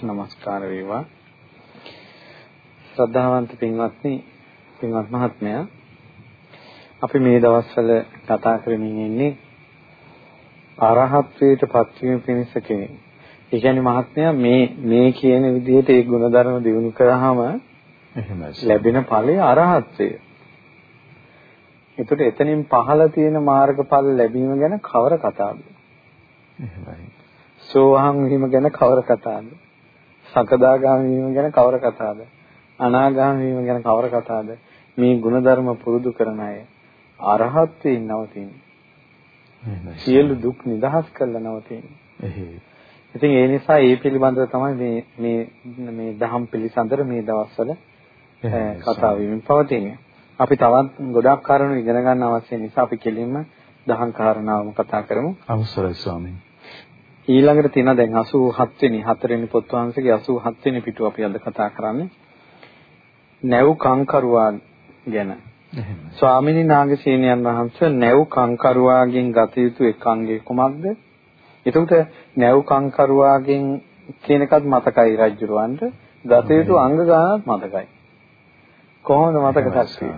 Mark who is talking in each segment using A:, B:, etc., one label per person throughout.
A: ස්වාමීන්ට নমස්කාර වේවා. ශ්‍රද්ධාවන්ත පින්වත්නි, පින්වත් මහත්මයා අපි මේ දවස්වල කතා කරමින් ඉන්නේ අරහත්ත්වයට පත්වීම පිණිස කෙනෙක්. ඒ කියන්නේ මහත්මයා මේ මේ කියන විදිහට ඒ ගුණධර්ම දිනු කරාම එහෙමයි. ලැබෙන ඵලය අරහත්ත්වය. ඒකට එතනින් පහළ තියෙන මාර්ගඵල ලැබීම ගැන කවර කතාවද? එහෙමයි. සෝවාන් වීම ගැන කවර කතාවද? සකදාගාමී වීම ගැන කවර කතාවද? අනාගාමී වීම ගැන කවර කතාවද? මේ ගුණධර්ම පුරුදු කරන අය අරහත්ත්වයෙන් නවතින්නේ. සියලු දුක් නිදහස් කරලා නවතින්නේ. ඉතින් ඒ නිසා ඒ පිළිබඳව තමයි මේ මේ මේ දහම් පිළිසඳර මේ දවස්වල කතා වෙමින් පවතින්නේ. අපි තවත් ගොඩක් කාරණා ඉගෙන ගන්න අවශ්‍ය නිසා අපි කෙලින්ම දහම් කාරණාවම කතා කරමු.
B: අවසරයි ස්වාමීන්.
A: ඊළඟට තියෙන දැන් 87 වෙනි හතරවෙනි පොත් වහන්සේගේ 87 වෙනි පිටුව අපි අද කතා කරන්නේ. නැව් කංකරුවා ගැන. ස්වාමිනී නාගසේනයන් වහන්සේ නැව් කංකරුවාගෙන් ගත යුතු එක් අංගය කුමක්ද? එතකොට නැව් කංකරුවාගෙන් කියන එකත් මතකයි රජුරවන්ට ගත යුතු අංග ගානක් මතකයි. කොහොමද මතක තත්ත්වය?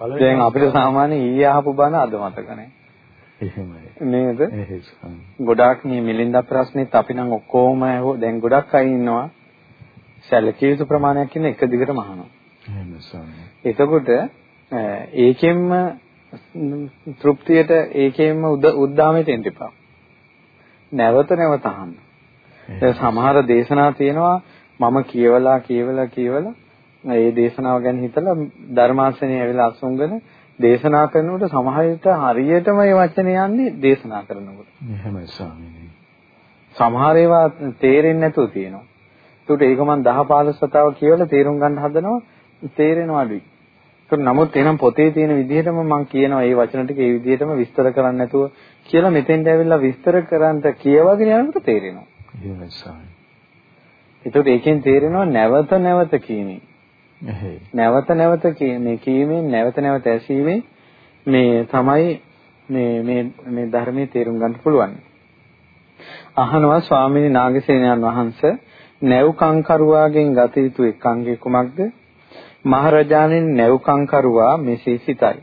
A: දැන් අපිට සාමාන්‍ය ඊයේ අහපු බණ අද මතක නැහැ.
B: එහෙමයි.
A: නේද? ගොඩාක් මේ මිලින්දා ප්‍රශ්නෙත් අපි නම් ඔක්කොම දැන් ගොඩක් අය ඉන්නවා. සැලකිය යුතු ප්‍රමාණයක් ඉන්න එක දිගටම අහනවා.
B: එහෙමයි ස්වාමී.
A: එතකොට ඒකෙන්ම තෘප්තියට ඒකෙන්ම උද්දාමයට එන්න එපා. නැවත නැවත අහන්න. සමහර දේශනා තියෙනවා මම කියවලා කියවලා කියවලා ඒ දේශනාව ගැන හිතලා ධර්මාසනේ ඇවිල්ලා අසුන්ගෙන දේශනා කරනකොට සමහර විට හරියටම මේ වචනේ යන්නේ දේශනා කරනකොට.
B: එහෙමයි ස්වාමීනි.
A: සමහර ඒවා තේරෙන්නේ නැතුව තියෙනවා. ඒකට ඒක මම 10 15 සතාව කියවලා තේරුම් ගන්න හදනවා තේරෙනවා අඩුයි. ඒක නමුත් එනම් පොතේ තියෙන විදිහටම මම කියනවා මේ වචන ටික ඒ විදිහටම විස්තර කරන්න නැතුව කියලා මෙතෙන්ට ඇවිල්ලා විස්තර කරන්න කියවගෙන යනකොට තේරෙනවා.
B: එහෙමයි ස්වාමීනි.
A: ඒකට ඒකෙන් තේරෙනවා නැවත නැවත කියමින් නැවත නැවත මේ කීමෙන් නැවත නැවත ඇසීමෙන් මේ තමයි මේ මේ මේ ධර්මයේ තේරුම් ගන්න පුළුවන්. අහනවා ස්වාමීනි නාගසේනයන් වහන්සේ නැව් කංකරුවාගෙන් ගත යුතු එක්ංගේ කුමක්ද? මහරජාණන් නැව් කංකරුවා මෙසේ සිතයි.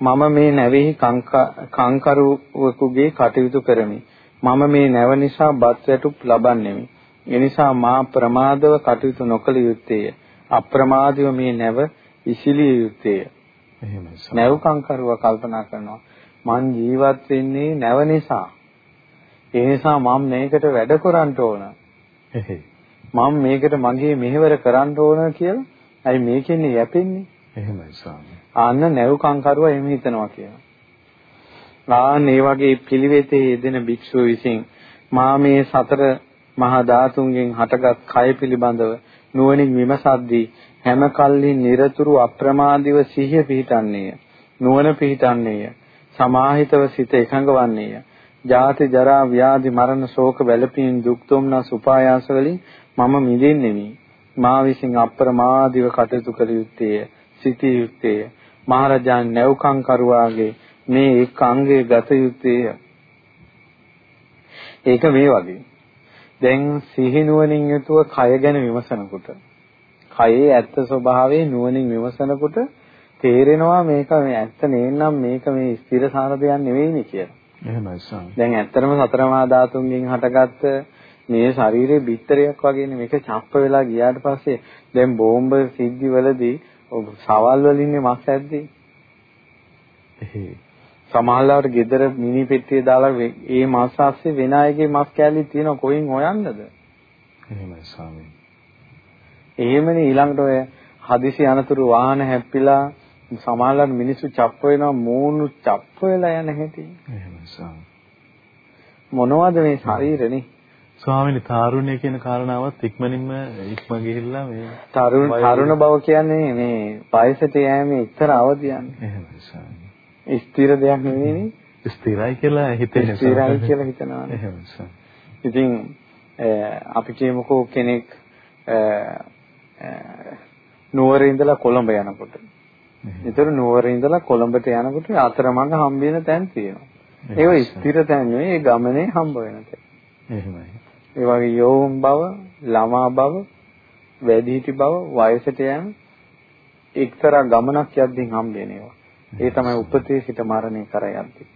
A: මම මේ නැවෙහි කංකරුවෙකුගේ කටයුතු කරමි. මම මේ නැව නිසා බත් වැටුප් ලබන්නෙමි. එනිසා මා ප්‍රමාදව කටයුතු නොකළ යුත්තේය. අප්‍රමාදීව මේ නැව ඉසිලිය යුත්තේය.
B: එහෙමයි.
A: නැවකම් කරුව කල්පනා කරනවා. මං ජීවත් වෙන්නේ නැව නිසා. ඒ නිසා මම මේකට වැඩ කරන්න ඕන. මම මේකට මගේ මෙහෙවර කරන්න ඕන කියලා. අයි මේකෙන්නේ යැපෙන්නේ.
B: එහෙමයි ස්වාමී.
A: ආන්න නැවකම් කරුව එහෙම හිතනවා කියලා. ආන් මේ වගේ පිළිවෙතේ යෙදෙන භික්ෂුව විසින් මා මේ සතර මහා ධාතුන්ගෙන් හටගත් කය පිළිබඳව නුවණින් විමසද්දී හැම කල්හි নিরතුරු අප්‍රමාදීව සිහිය පිහිටන්නේය. නුවණ පිහිටන්නේය. සමාහිතව සිත එකඟවන්නේය. ජාති ජරා ව්‍යාධි මරණ ශෝක වැළපීම් දුක් දුම්නස් උපායාස වලින් මම මිදෙන්නේමි. මා විසින් අප්‍රමාදීව කටයුතු කළ යුත්තේය. සිටිය යුත්තේය. මහරජාන් නැවකම් කරුවාගේ මේ එක් අංගයේ ගත යුත්තේය. ඒක මේ වගේ. දැන් සිහිනුවණින් යුතුව කය ගැන විමසනකොට කයේ ඇත්ත ස්වභාවය නුවණින් විමසනකොට තේරෙනවා මේක මේ ඇත්ත නේනම් මේක මේ ස්ථිර සාර දෙයක් නෙවෙයිනේ කියලා.
B: එහෙමයි සම්.
A: දැන් ඇත්තටම සතරමා ධාතුන්ගෙන් හටගත්ත මේ ශරීරයේ බිත්තරයක් වගේනේ මේක චප්ප වෙලා ගියාට පස්සේ දැන් බෝම්බ සිද්ධි වලදී සවල් වලින්නේ මස් ඇද්දේ.
B: එහෙයි.
A: සමහරවිට ගෙදර මිනි පෙට්ටිය දාලා ඒ මස් ආස්සේ වෙන අයගේ මස් කෑලි තියෙන කොයින් හොයන්නද?
B: එහෙමයි ස්වාමී.
A: එහෙමනේ ඊළඟට ඔය හදිසි අනතුරු වාහන හැප්පිලා සමහරවිට මිනිස්සු චප්ප වෙනවා මූණු චප්ප වෙලා යන හැටි. මොනවද මේ ශරීරනේ?
B: ස්වාමීනි තාරුණ්‍ය කියන කාරණාවත් ඉක්මනින්ම ඉක්ම ගිහිල්ලා මේ
A: තරුණ තරුණ බව කියන්නේ මේ වයසට යෑමේ එක්තර අවධියන්නේ.
B: එහෙමයි ස්වාමී.
A: ස්ථිර දෙයක් නෙවෙයිනේ.
B: ස්ථිරයි කියලා හිතෙන නිසා.
A: ස්ථිරයි කියලා හිතනවා.
B: එහෙමයි.
A: ඉතින් අපි කියමුකෝ කෙනෙක් නුවර ඉඳලා කොළඹ යනකොට. ඒතර නුවර ඉඳලා කොළඹට යනකොට අතරමඟ හම්බ වෙන තැන් තියෙනවා. ඒක ස්ථිර තැන් නෙවෙයි ඒ ගමනේ හම්බ වෙන තැන්.
B: එහෙමයි.
A: ඒ වගේ යෝම් බව, ළමා බව, වැඩිහිටි බව, වයසට යෑම එක්තරා ගමනක් යද්දී හම්බෙන ඒවා. ඒ තමයි උපතේ සිට මරණය කරා යද්දී.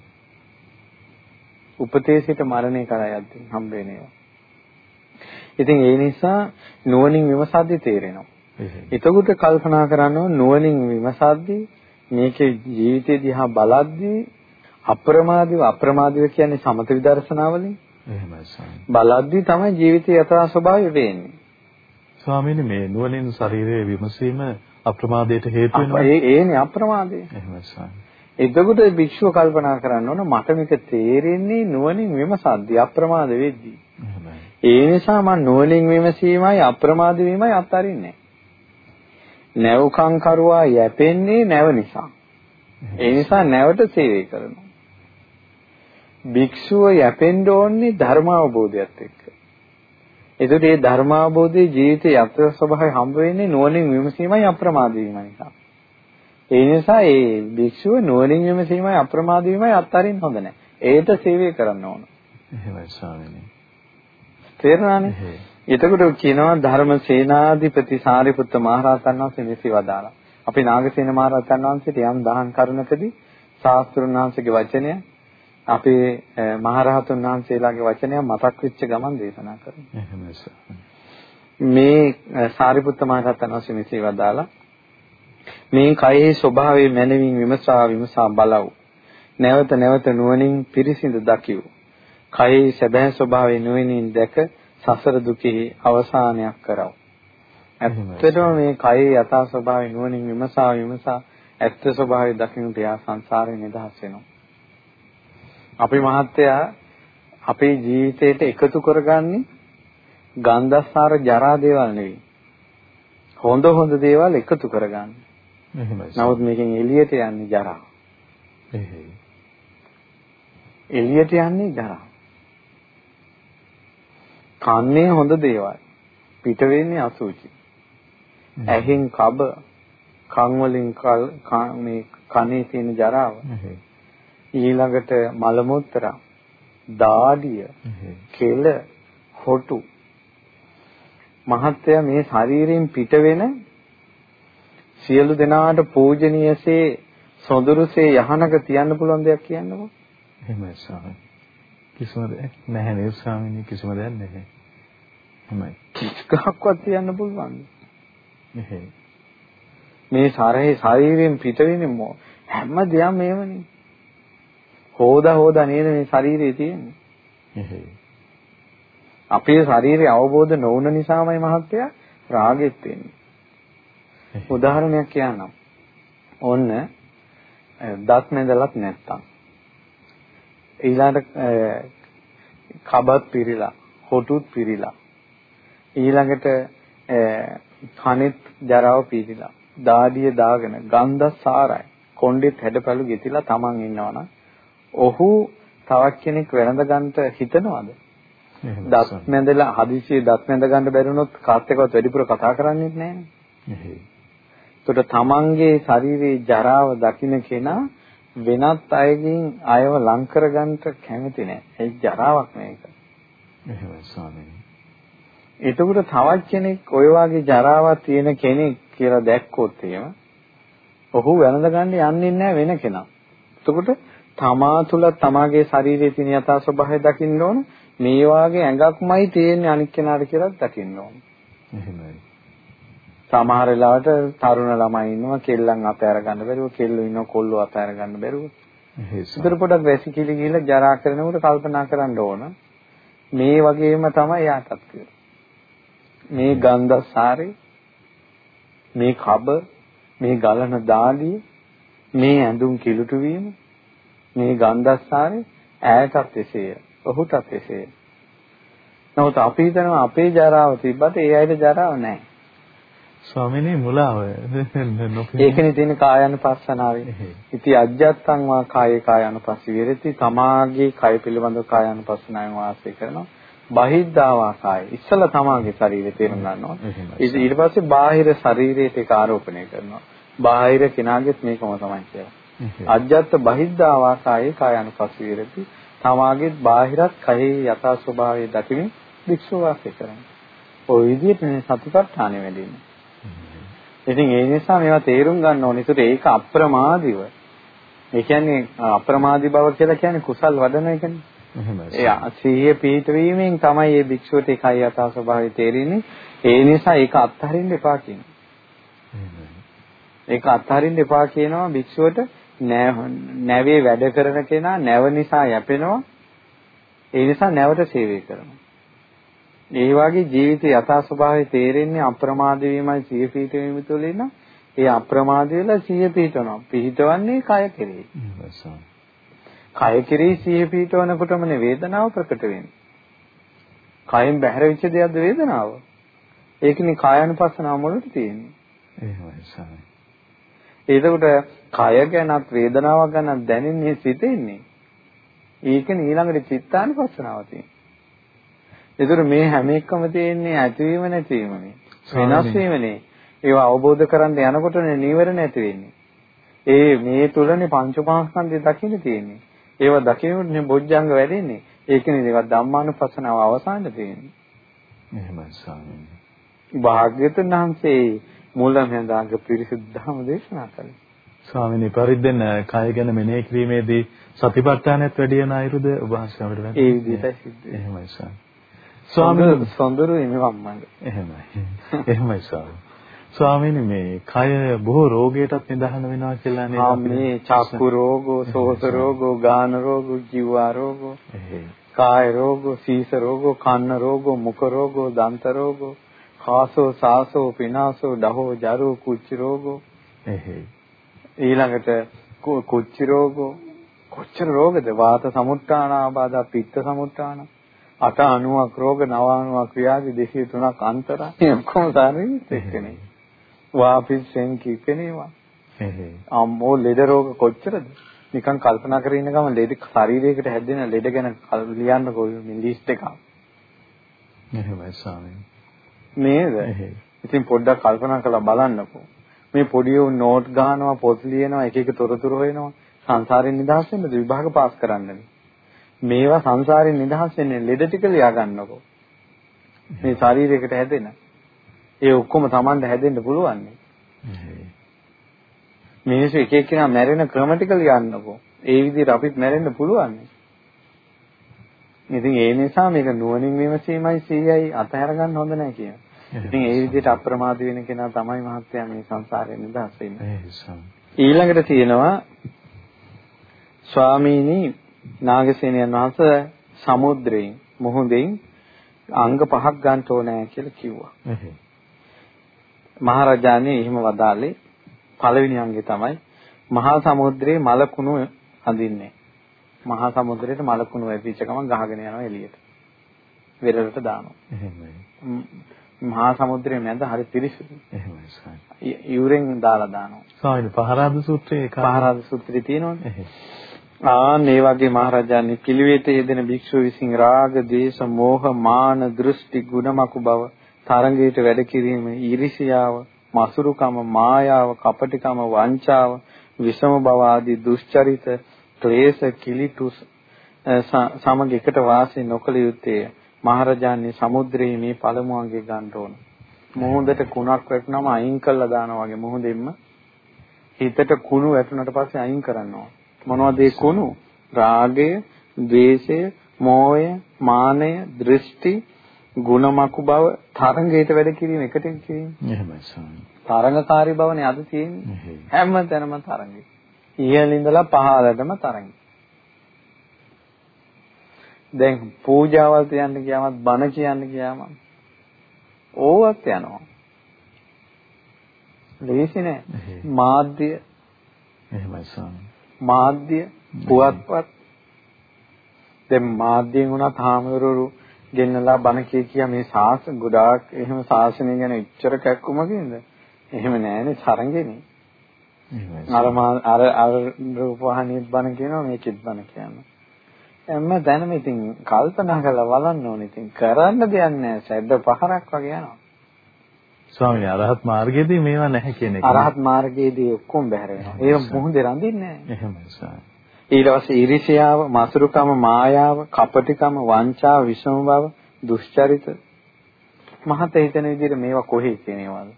A: උපතේ සිට මරණය කරා යද්දී හම්බෙන ඒවා. ඉතින් ඒ නිසා නුවණින් විමසද්දී තේරෙනවා. එතකොට කල්පනා කරනවා නුවණින් විමසද්දී මේකේ ජීවිතය දිහා බලද්දී අප්‍රමාදීව අප්‍රමාදීව කියන්නේ සමත විදර්ශනාවලින්. බලද්දී තමයි ජීවිතයේ යථා ස්වභාවය වෙන්නේ.
B: ස්වාමීනි මේ නුවණින් ශරීරයේ විමසීම අප්‍රමාදයට හේතු වෙනවා.
A: ඒ ඒනේ අප්‍රමාදය.
B: එහෙමයි ස්වාමී.
A: එතකොට භික්ෂුව කල්පනා කරන්න ඕන මට මේක තේරෙන්නේ නුවණින් විමසද්දී අප්‍රමාද වෙද්දී. ඒ නිසා මම නුවණින් විමසීමයි අප්‍රමාද වීමයි අත්හරින්නේ. නැවකම් කරුවා යැපෙන්නේ නැව නිසා. ඒ නිසා නැවට සේවය කරනවා. භික්ෂුව යැපෙන්න ඕනේ ධර්ම අවබෝධයත් එක්ක. එතකොට මේ ධර්ම අවබෝධයේ ජීවිතයේ යථා ස්වභාවය හම්බ වෙන්නේ නුවණින් විමසීමයි අප්‍රමාද වීමයි නිසා. ඒ නිසා මේ භික්ෂුව නුවණින් විමසීමයි අප්‍රමාද වීමයි අත්හරින්න හොඳ නැහැ. ඒට සේවය කරන්න ඕන.
B: එහෙමයි ස්වාමීනි.
A: තේරුණානේ? එතකොට කියනවා ධර්ම සේනාධිපති සාරිපුත්ත මහරහතන් වහන්සේ මෙසි වදාලා. අපි නාගසේන මහරහතන් වහන්සේට යම් දහම් කරුණකදී ශාස්ත්‍රුන් වහන්සේගේ වචනය අපේ මහරහතුන් වහන්සේලාගේ වචනය මතක් වෙච්ච ගමන් දේශනා කරනවා.
B: එහෙමයි
A: මේ සාරිපුත්ත මහරහතන් වහන්සේ මෙසි වදාලා මේ කයෙහි ස්වභාවය මනමින් විමසා විමසා බලව්. නැවත නැවත නුවණින් පිරිසිදු දකිව්. කයෙහි සැබෑ ස්වභාවය නුවණින් දැක සසර දුකෙහි අවසානයක් කරව. ඇත්තටම මේ කයේ යථා ස්වභාවය නුවණින් විමසා විමසා ඇත්ත ස්වභාවය දකින්නට යා සංසාරේ නිදහස් වෙනවා. අපි මහත්තයා අපේ ජීවිතයට එකතු කරගන්නේ ගන්ධස්සාර ජරා දේවල් නෙවෙයි. හොඳ හොඳ දේවල් එකතු කරගන්නේ.
B: එහෙමයි.
A: නමුත් මේකෙන් එළියට යන්නේ ජරා.
B: එහෙයි.
A: එළියට යන්නේ ජරා. කන්නේ හොඳ දේවල්. පිට වෙන්නේ අසුචි. ඇහෙන් කබ, කන් වලින් මේ කනේ තියෙන ජරාව. ඊළඟට මල මුත්‍රා, දාඩිය, කෙල, හොටු. මහත්ය මේ ශරීරයෙන් පිට වෙන සියලු දෙනාට පූජනීයසේ සොඳුරුසේ යහනක තියන්න පුළුවන් දෙයක් කියන්නකෝ.
B: එහෙමයි ස්වාමී. කිසිම දෙයක් නැහැ නේද ස්වාමීනි කිසිම දෙයක් නැහැ. එහෙමයි.
A: කිස්කහක්වත් තියන්න පුළුවන්.
B: එහෙයි.
A: මේ සරේ ශරීරයෙන් පිට වෙන්නේ හැම දෙයක්ම මේවනේ. හොදා හොදා නේද මේ ශරීරයේ තියෙන්නේ. අපේ ශරීරය අවබෝධ නොවුන නිසාමයි මහත්තයා රාගෙත් වෙන්නේ. උදාහරණයක් කියන්නම්. ඔන්න දත් මැදලත් නැත්තම්. ඊළඟට කබත් පිරීලා හොටුත් පිරීලා. ඊළඟට කනෙත් ජරාව පිරීලා. දාඩිය දාගෙන ගන්ධ සාරයි. කොණ්ඩෙත් හැඩපැලු ගෙතිලා Taman ඉන්නවනම් ඔහු තවත් කෙනෙක් වැළඳ ගන්නට හිතනවද? දත් මැදලා හදිසියේ දත් මැද ගන්න බැරි වුණොත් කාත් එක්කවත් වැඩිපුර කතා කරන්නේ නැහැ. ඒකට තමන්ගේ ශරීරයේ ජරාව දකින්න කෙනා වෙනත් අයගෙන් අයව ලං කරගන්න කැමති නැහැ. ඒ ජරාවක් මේක.
B: එහෙමයි ස්වාමීනි.
A: එතකොට තවත් කෙනෙක් ඔය වගේ ජරාවක් තියෙන කෙනෙක් කියලා දැක්කොත් එහෙම ඔහු වැළඳ ගන්න යන්නේ නැහැ වෙන කෙනා. එතකොට තමා තුල තමාගේ ශරීරයේ තියෙන යථා ස්වභාවය දකින්න ඕන. මේ වාගේ ඇඟක්මයි තියෙන්නේ අනික් කෙනාට කියලා දකින්න ඕන.
B: එහෙමයි.
A: සමහර වෙලාවට තරුණ ළමයි ඉන්නවා කෙල්ලන් අතෑර ගන්න බැරුව කෙල්ලෝ ඉන්නවා කොල්ලෝ අතෑර ගන්න බැරුව. ඉතින් පොඩක් වැසිකිලි ගිහිල්ලා ජරා කරනකොට කල්පනා කරන්න ඕන. මේ වගේම තමයි යාටත් මේ ගන්ධසාරේ මේ කබ මේ ගලන දාඩිය මේ ඇඳුම් කිලුට වීම මේ ගන්ධස්සාරේ ඈටත් එසේය. ඔහුටත් එසේය. නමුත් අපි හිතනවා අපේ ජරාව තිබ්බට ඒ අයට ජරාව නැහැ.
B: ස්වාමිනේ මුලාව.
A: ඒකනේ තියෙන කායන පස්සනාවේ. ඉති අජ්ජත්තං වා කායේ කායන පස්සී විරති තමාගේ කය පිළිබඳව කායන පස්සනාවෙන් වාසය කරනවා. බහිද්ධා වාසය. ඉස්සල තමාගේ ශරීරය තේරුම් ගන්නවා. ඊට පස්සේ බාහිර ශරීරයට ඒක ආරෝපණය කරනවා. බාහිර කෙනාගෙත් මේකම තමයි කියලා. අජ්ජත් බහිද්ධා වාසායේ කායાનුපස්සී විරති. තමාගේ බාහිරත් කයෙහි යථා ස්වභාවය දකිමින් භික්ෂුව වාසය කරන්නේ. ඔය විදිහට මේ සතිපට්ඨානෙ වැඩෙන්නේ. ඉතින් ඒ නිසා මේවා තේරුම් ගන්න ඕනේ. ඒතර ඒක අප්‍රමාදීව. ඒ කියන්නේ අප්‍රමාදී බව කියලා කියන්නේ කුසල් වඩන එකනේ. එහෙමයි. ඒ සිහිය පිහිටවීමෙන් තමයි මේ භික්ෂුවට ඒ කය යථා ස්වභාවය තේරෙන්නේ. ඒ නිසා ඒක අත්හරින්න එපා කියනවා. ඒක අත්හරින්න එපා කියනවා භික්ෂුවට නැවේ වැඩ කරන කෙනා නැව නිසා යැපෙනවා. ඒ නිසා නැවට සේවය කරනවා. ඒ වගේ ජීවිත යථා ස්වභාවය තේරෙන්නේ අප්‍රමාද වීමයි සිය පිහිටවීම තුළින් ඒ අප්‍රමාද වෙලා සිය පිහිටනවා. පිහිටවන්නේ කය කෙරෙහි. කය කෙරෙහි සිය පිහිටවනකොටමනේ වේදනාව ප්‍රකට වෙන්නේ. කයෙන් බැහැර වෙච්ච දෙයක්ද වේදනාව? ඒකනේ කායानुපස්සනාව මුලට තියෙන්නේ.
B: එහෙමයි සමයි.
A: එතකොට කය ගැනත් වේදනාවක් ගැනත් දැනෙන්නේ සිතෙන්නේ. ඒකනේ ඊළඟට චිත්තානුපස්සනාව. ඒතර මේ හැම එකම තියෙන්නේ ඇතිවීම නැතිවීමනේ. වෙනස් වීමනේ. ඒවා අවබෝධ කරගන්න යනකොටනේ නීවරණ ඇති වෙන්නේ. ඒ මේ තුලනේ පංච පාස්කන්ධය දකින්න තියෙන්නේ. ඒවා දකිනුනේ බොජ්ජංග වැඩෙන්නේ. ඒකනේ ඒවා ධම්මානුපස්සනාව අවසානයේ තියෙන්නේ.
B: එහෙමයි ස්වාමීනි.
A: භාග්‍යතුන් වහන්සේ මූලමෙන්දාග පිරිසිදුම දේශනා කළේ.
B: ස්වාමීනි පරිද්දෙන් කය ගැන මෙනෙහි කිරීමේදී සතිපට්ඨානයත් වැඩි වෙන අයුරුද ඔබ වහන්සේ අපිට
A: වැඩි. ඒ විදිහටයි සිද්ධ වෙන්නේ.
B: එහෙමයි ස්වාමී.
A: ස්වාමීන් සොඳුරු ඉමවම්මඟ.
B: එහෙමයි. එහෙමයි ස්වාමී. ස්වාමීනි මේ කය බොහෝ රෝගයටත් නිදහන වෙනවා කියලා නේද?
A: ආ මේ චක්කු රෝගෝ, සෝත රෝගෝ, ගාන රෝගෝ, ජීවා රෝගෝ, කාය රෝගෝ, සීස රෝගෝ, කන්න රෝගෝ, මුඛ රෝගෝ, දන්ත රෝගෝ, කාසෝ, සාසෝ, පිනාසෝ, දහෝ, ජරෝ, කුච්ච රෝගෝ.
B: එහෙයි.
A: ඊළඟට කුච්ච රෝගෝ. කොච්චර රෝගද? වාත සමුත්‍රාණ ආබාධ, පිත්ත සමුත්‍රාණ අට අණුවක් රෝග නව අණුවක් ව්‍යාධි 203ක් අන්තර. ඔක්කොම සාරිත් එක්කනේ වාපිස්සෙන් කිපෙනේවා අම්මෝ ලෙඩ රෝග කොච්චරද? නිකන් කල්පනා කරගෙන ඉන්න ගමන් ලෙඩ ශරීරයකට හැදෙන ලෙඩ ගැන ලියන්නකෝ මේ ලිස්ට් එක
B: එහෙමයි ස්වාමීනි
A: නේද ඉතින් පොඩ්ඩක් කල්පනා කරලා බලන්නකෝ මේ පොඩි උන් නෝට් ගහනවා පොත් ලියනවා එක එක තොරතුරු හොයනවා සංසාරයෙන් නිදහස් වෙන්න විභාග පාස් කරන්නනේ මේවා සංසාරයෙන් නිදහස් වෙන්නේ ලෙඩ ටික ලියා ගන්නකො. මේ ශරීරයකට හැදෙන. ඒ ඔක්කොම Tamanda හැදෙන්න පුළුවන්. මිනිස්සු එක එක්කෙනා මැරෙන ක්‍රම ටික ලියන්නකො. ඒ විදිහට අපිත් මැරෙන්න පුළුවන්. ඉතින් ඒ නිසා මේක නුවණින් විමසීමයි සීයයි අතහැර ගන්න හොඳ නැහැ කියන. ඉතින් ඒ විදිහට අප්‍රමාද වෙන කෙනා තමයි මහත්යා මේ සංසාරයෙන් නිදහස් වෙන්නේ. ඊළඟට තියෙනවා ස්වාමීනි නාගසේනයන් වහන්සේ සමුද්‍රයෙන් මුහුදෙන් අංග පහක් ගන්න ඕනෑ කියලා කිව්වා. මහරජාණන් එහෙම වදාළේ පළවෙනි අංගේ තමයි මහා සමුද්‍රයේ මලකුණු අඳින්නේ. මහා සමුද්‍රයට මලකුණු වැදිච්ච ගමන් ගහගෙන යනවා එළියට. වෙරළට දානවා.
B: එහෙමයි.
A: මහා සමුද්‍රයේ මැද හරි පිරිසිදුයි.
B: එහෙමයි සායි.
A: යුරෙන් දාලා දානවා.
B: සායින පහරාද සූත්‍රයේ
A: පහරාද සූත්‍රය තියෙනවනේ. ආන් ඒ වගේ මහරජාණන් පිළිවෙතේ යෙදෙන භික්ෂුව විසින් රාග, දේශ, මෝහ, මාන, දෘෂ්ටි, ගුණමකු බව තරංගයට වැඩ කිරීම, ඊර්ෂියාව, මසුරුකම, මායාව, කපටිකම, වංචාව, විෂම බව ආදී දුෂ්චරිත, ක්ලේශ කිලිටු සමග එකට වාසය නොකළ යුත්තේ මහරජාන්නේ සමුද්‍රයේ මේ පළමු අංගේ ගන්න ඕන. මොහොඳට කුණක් වැටුනම අයින් කළා දානවා වගේ මොහොඳින්ම හිතට කුණු වැටුනට පස්සේ අයින් කරනවා. මොනවද ඒ කුණු? රාගය, ద్వේෂය, මෝහය, මානය, දෘෂ්ටි, ගුණමකු බව තරංගයට වැඩ කිරීම එකට කිරීම.
B: එහෙමයි ස්වාමී.
A: තරංගකාරී බවනේ අද තියෙන්නේ. හැම තැනම තරංගේ. ඉහළ ඉඳලා පහළටම තරංගේ. දැන් පූජාවල් තියන්න ගියාමත් බණ කියන්න ගියාම ඕවත් යනවා. ලේසි නෑ. මාධ්‍ය
B: එහෙමයි ස්වාමී.
A: මාධ්‍ය පුවත්පත් දැන් මාධ්‍යයෙන් උනත් හාමුදුරුවෝ ගෙන්නලා බණ කිය කිය මේ සාස ගොඩාක් එහෙම ශාසනය ගැන ඉච්චර කැක්කුමකින්ද එහෙම නෑනේ තරංගෙනේ අර අර අර රූපවාහිනියත් බණ කියනවා මේකෙත් බණ කියනවා එම්ම දැනම ඉතින් කල්පනා කරලා බලන්න ඕනේ ඉතින් කරන්න දෙයක් නෑ සැද්ද පහරක් වගේ යනවා
B: ස්වාමීනි අරහත් මාර්ගයේදී මේවා නැහැ කියන එක.
A: අරහත් මාර්ගයේදී ඔක්කොම බැහැර වෙනවා. ඒක මුහුදේ රඳින්නේ නැහැ.
B: එහෙමයි ස්වාමී.
A: ඊට පස්සේ ඊර්ෂ්‍යාව, මසුරුකම, මායාව, කපටිකම, වංචාව, විෂම බව, දුෂ්චරිත මහත හිතන විදිහට මේවා කොහේ කියනේවද?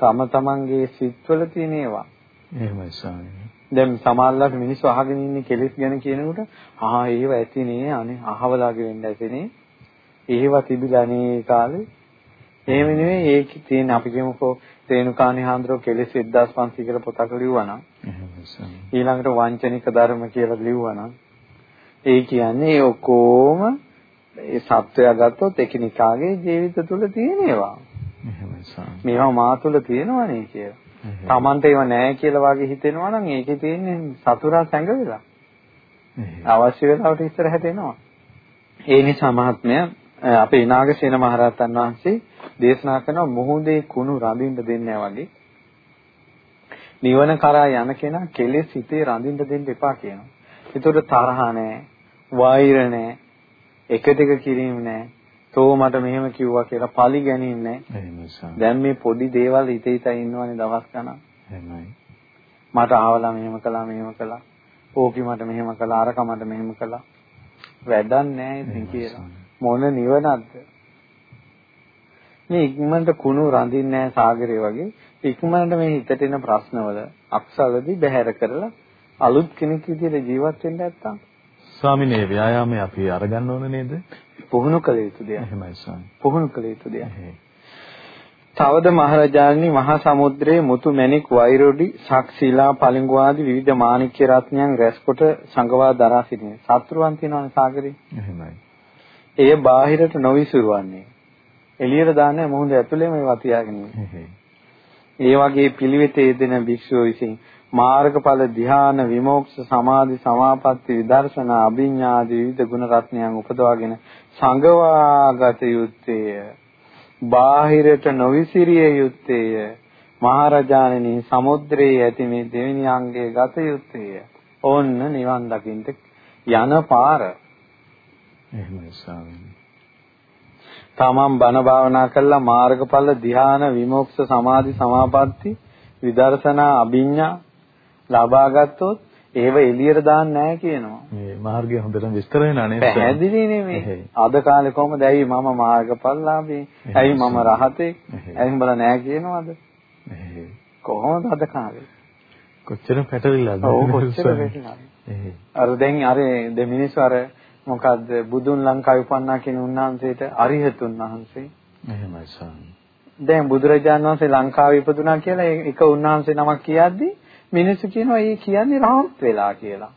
A: තම තමන්ගේ සිත්වල තියෙන ඒවා.
B: එහෙමයි ස්වාමීනි.
A: දැන් සමාල්ලාට මිනිස්සු අහගෙන ඉන්නේ කෙලෙස් ගැන කියනකොට ආ ඒව ඇති නේ අනේ අහවලාගේ වෙන්න ඇතිනේ. ඒවා තිබිලා නේ කාලේ. එහෙම නෙවෙයි ඒක තියෙන අපි කියමුකෝ රේණුකාණී හාමුදුරුවෝ කෙලෙස් 1500 කියලා පොතක් ලිව්වා නම් ඊළඟට වංචනික ධර්ම කියලා ලිව්වා නම් ඒ කියන්නේ ඒ ඔක්කොම ඒ සත්වයා ගත්තොත් එකිනෙකාගේ ජීවිත තුළ තියෙනවා. මේවා මා තුළ තියෙනවනේ කියලා. Tamante ඒවා නැහැ කියලා වගේ හිතෙනවා නම් ඒකේ තියෙන්නේ සතුරා සැඟවිලා. අවශ්‍ය වෙලාවට ඉස්සරහට එනවා. ඒ නිසා මහත්මයා අපේ නාගසේන මහරහතන් වහන්සේ දේශනා කරන මොහොතේ කුණු රඳින්න දෙන්නේ වගේ නිවන කරා යන කෙනා කෙලෙස් හිතේ රඳින්න දෙන්න එපා කියනවා. ඒතකොට තරහ නැහැ, වෛර නැහැ, එක දෙක කිරීම නැහැ. තෝ මට මෙහෙම කිව්වා කියලා පලි ගැනීම නැහැ. දැන් මේ පොඩි දේවල් හිතේ හිතා ඉන්නවනේ දවස් ගණන්.
B: එහෙමයි.
A: මට ආවලා මෙහෙම කළා මෙහෙම කළා. ඕකි මට මෙහෙම කළා අරක මට මෙහෙම කළා. වැඩක් නැහැ ඉතින් කියලා. මොන නිවනක්ද? මේ ඉක්මනට කුණු රඳින්නේ නැහැ සාගරේ වගේ ඉක්මනට මේ හිතට එන ප්‍රශ්නවල අක්ෂරවලදී බැහැර කරලා අලුත් කෙනෙක් විදිහට ජීවත් වෙන්න නැත්තම්
B: ස්වාමිනේ ව්‍යායාමයේ අපි අරගන්න ඕන නේද?
A: පුහුණු කළ යුතු දෙයක්.
B: එහෙමයි ස්වාමී.
A: පුහුණු කළ යුතු දෙයක්. තවද මහරජාණනි මහා සමුද්‍රයේ මුතු මැණික් වෛරොඩි ශක්ෂිලා පලිඟු ආදී විවිධ මාණික්‍ය රත්නයන් රැස්කොට සංගවා දරා සිටින සත්‍රුවන් තියනවනේ සාගරේ.
B: එහෙමයි.
A: එය බාහිරට නොවිසුරුවන්නේ. එළියට දාන්නේ මොහොත ඇතුළේම ඒවා තියාගෙන ඒ වගේ පිළිවෙතේ යෙදෙන භික්ෂුව විසින් මාර්ගඵල ධ්‍යාන විමෝක්ෂ සමාධි සමාපatti විදර්ශනා අභිඥා ආදී විවිධ ගුණ රත්නයන් උපදවාගෙන සංගවාගත යුත්තේය. බාහිරට නොවිසිරිය යුත්තේය. මහරජාණෙනි සමුද්‍රයේ ඇති මේ දෙවෙනි අංගයේ ගත යුත්තේය. ඕන්න නිවන් දකින්න යන පාර.
B: එහෙමයි ස්වාමීනි.
A: තමන් බණ භාවනා කළා මාර්ගඵල ධ්‍යාන විමුක්ත සමාධි සමාපatti විදර්ශනා අභිඥා ලබා ගත්තොත් ඒව එළියට දාන්න නැහැ කියනවා.
B: මේ මාර්ගය හොඳටම විස්තර වෙනා නේද?
A: පැහැදිලි නෙමෙයි. අද කාලේ කොහමද ඇයි මම මාර්ගඵලලාභී? ඇයි මම රහතේ? ඇයි උඹලා නැහැ කියනවද? කොහොමද අද කාලේ?
B: කොච්චර පැටලිලාද?
A: ඔව් කොච්චර පැටලිලාද? අර දැන් අර දෙමිනිස්සු අර මොකද්ද බුදුන් ලංකාවේ උපන්නා කියන උන්වහන්සේට අරිහතුන් වහන්සේ.
B: එහෙමයි ස්වාමී.
A: දැන් බුදුරජාණන් වහන්සේ ලංකාවේ ඉපදුනා කියලා එක උන්වහන්සේ නමක් කියද්දි මිනිස්සු කියනවා ඒ කියන්නේ රහත් වෙලා කියලා.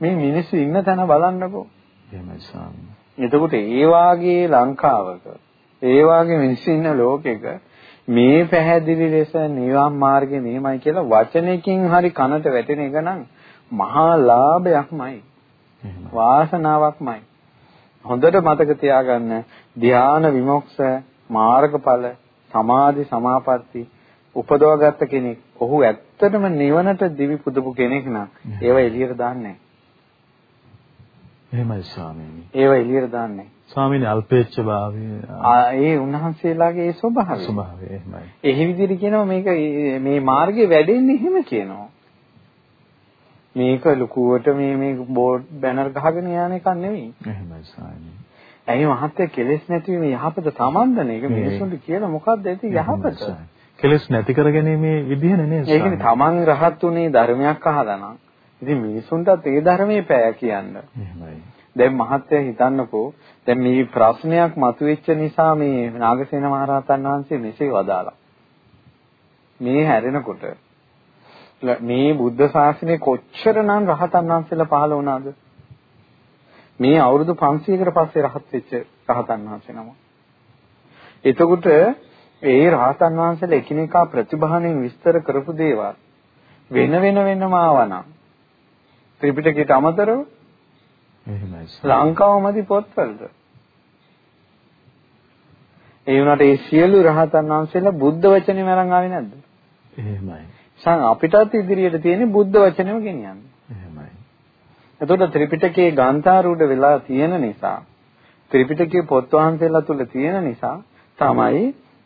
A: මේ මිනිස්සු ඉන්න තැන බලන්නකෝ.
B: එහෙමයි ස්වාමී.
A: එතකොට ඒ වාගේ ලංකාවක ඒ වාගේ මිනිස්සු ඉන්න ලෝකෙක මේ පැහැදිලි ලෙස නිවන් මාර්ගේ මෙහෙමයි කියලා වචනයකින් හරි කනට වැටෙන එක නම් මහා ලාභයක්මයි. වාසනාවක්මයි. හොඳට මතක තියාගන්න ධ්‍යාන විමුක්ස මාර්ගඵල සමාධි සමාපatti උපදවාගත්ත කෙනෙක් ඔහු ඇත්තටම නිවනට දිවි පුදපු කෙනෙක් නම් ඒව එළියට දාන්නේ
B: එහෙමයි ස්වාමීනි.
A: ඒව එළියට දාන්නේ
B: ස්වාමීනි අල්පේච්ඡ භාවය
A: ඒ උන්වහන්සේලාගේ ඒ ස්වභාවය.
B: ස්වභාවය එහෙමයි.
A: එහි විදිහට කියනවා මේක මේ මාර්ගේ වැඩෙන්නේ එහෙම කියනවා. මේක ලකුවට මේ මේ බෝඩ් බැනර් ගහගෙන යන එකක් නෙවෙයි.
B: එහෙමයි ස්වාමීනි.
A: ඇයි මහත්ය කෙලෙස් නැතිවීම යහපත තමන්දනේ. ඒක මිනිසුන්ට කියලා මොකක්ද ඇති යහපත?
B: කෙලෙස් නැති කරගැනීමේ විදිහ නෙමෙයි.
A: ඒ කියන්නේ තමන් රහත් උනේ ධර්මයක් අහලා නම් ඉතින් මිනිසුන්ටත් ඒ ධර්මයේ පෑ කියන්න.
B: එහෙමයි.
A: දැන් මහත්ය හිතන්නකෝ දැන් මේ ප්‍රශ්නයක් මතුවෙච්ච නිසා මේ නාගසේන මහරහතන් වහන්සේ මෙසේ වදාලා. මේ හැරෙනකොට මේ බුද්ධ ශාසනය කොච්චරනම් රහතන් වහන්සේලා පහළ වුණාද? මේ අවුරුදු 500කට පස්සේ රහත් වෙච්ච රහතන් වහන්සේ නම. එතකොට ඒ රහතන් වහන්සේලා එකිනෙකා ප්‍රතිභාණයෙන් විස්තර කරපු දේවල් වෙන වෙන වෙනම ආවනම් ත්‍රිපිටකයට අමතරව
B: එහෙමයි.
A: ලංකාවමදි පොත්වලද ඒ වුණාට ඒ සියලු රහතන් වහන්සේලා බුද්ධ වචනේම අරන් ආවේ නැද්ද?
B: එහෙමයි.
A: සං අපිටත් ඉදිරියට තියෙන බුද්ධ වචනේම ගෙනියන්න.
B: එහෙමයි.
A: එතකොට ත්‍රිපිටකයේ ගාන්ථාරූඪ වෙලා තියෙන නිසා ත්‍රිපිටකයේ පොත් වහන්සේලා තුල තියෙන නිසා තමයි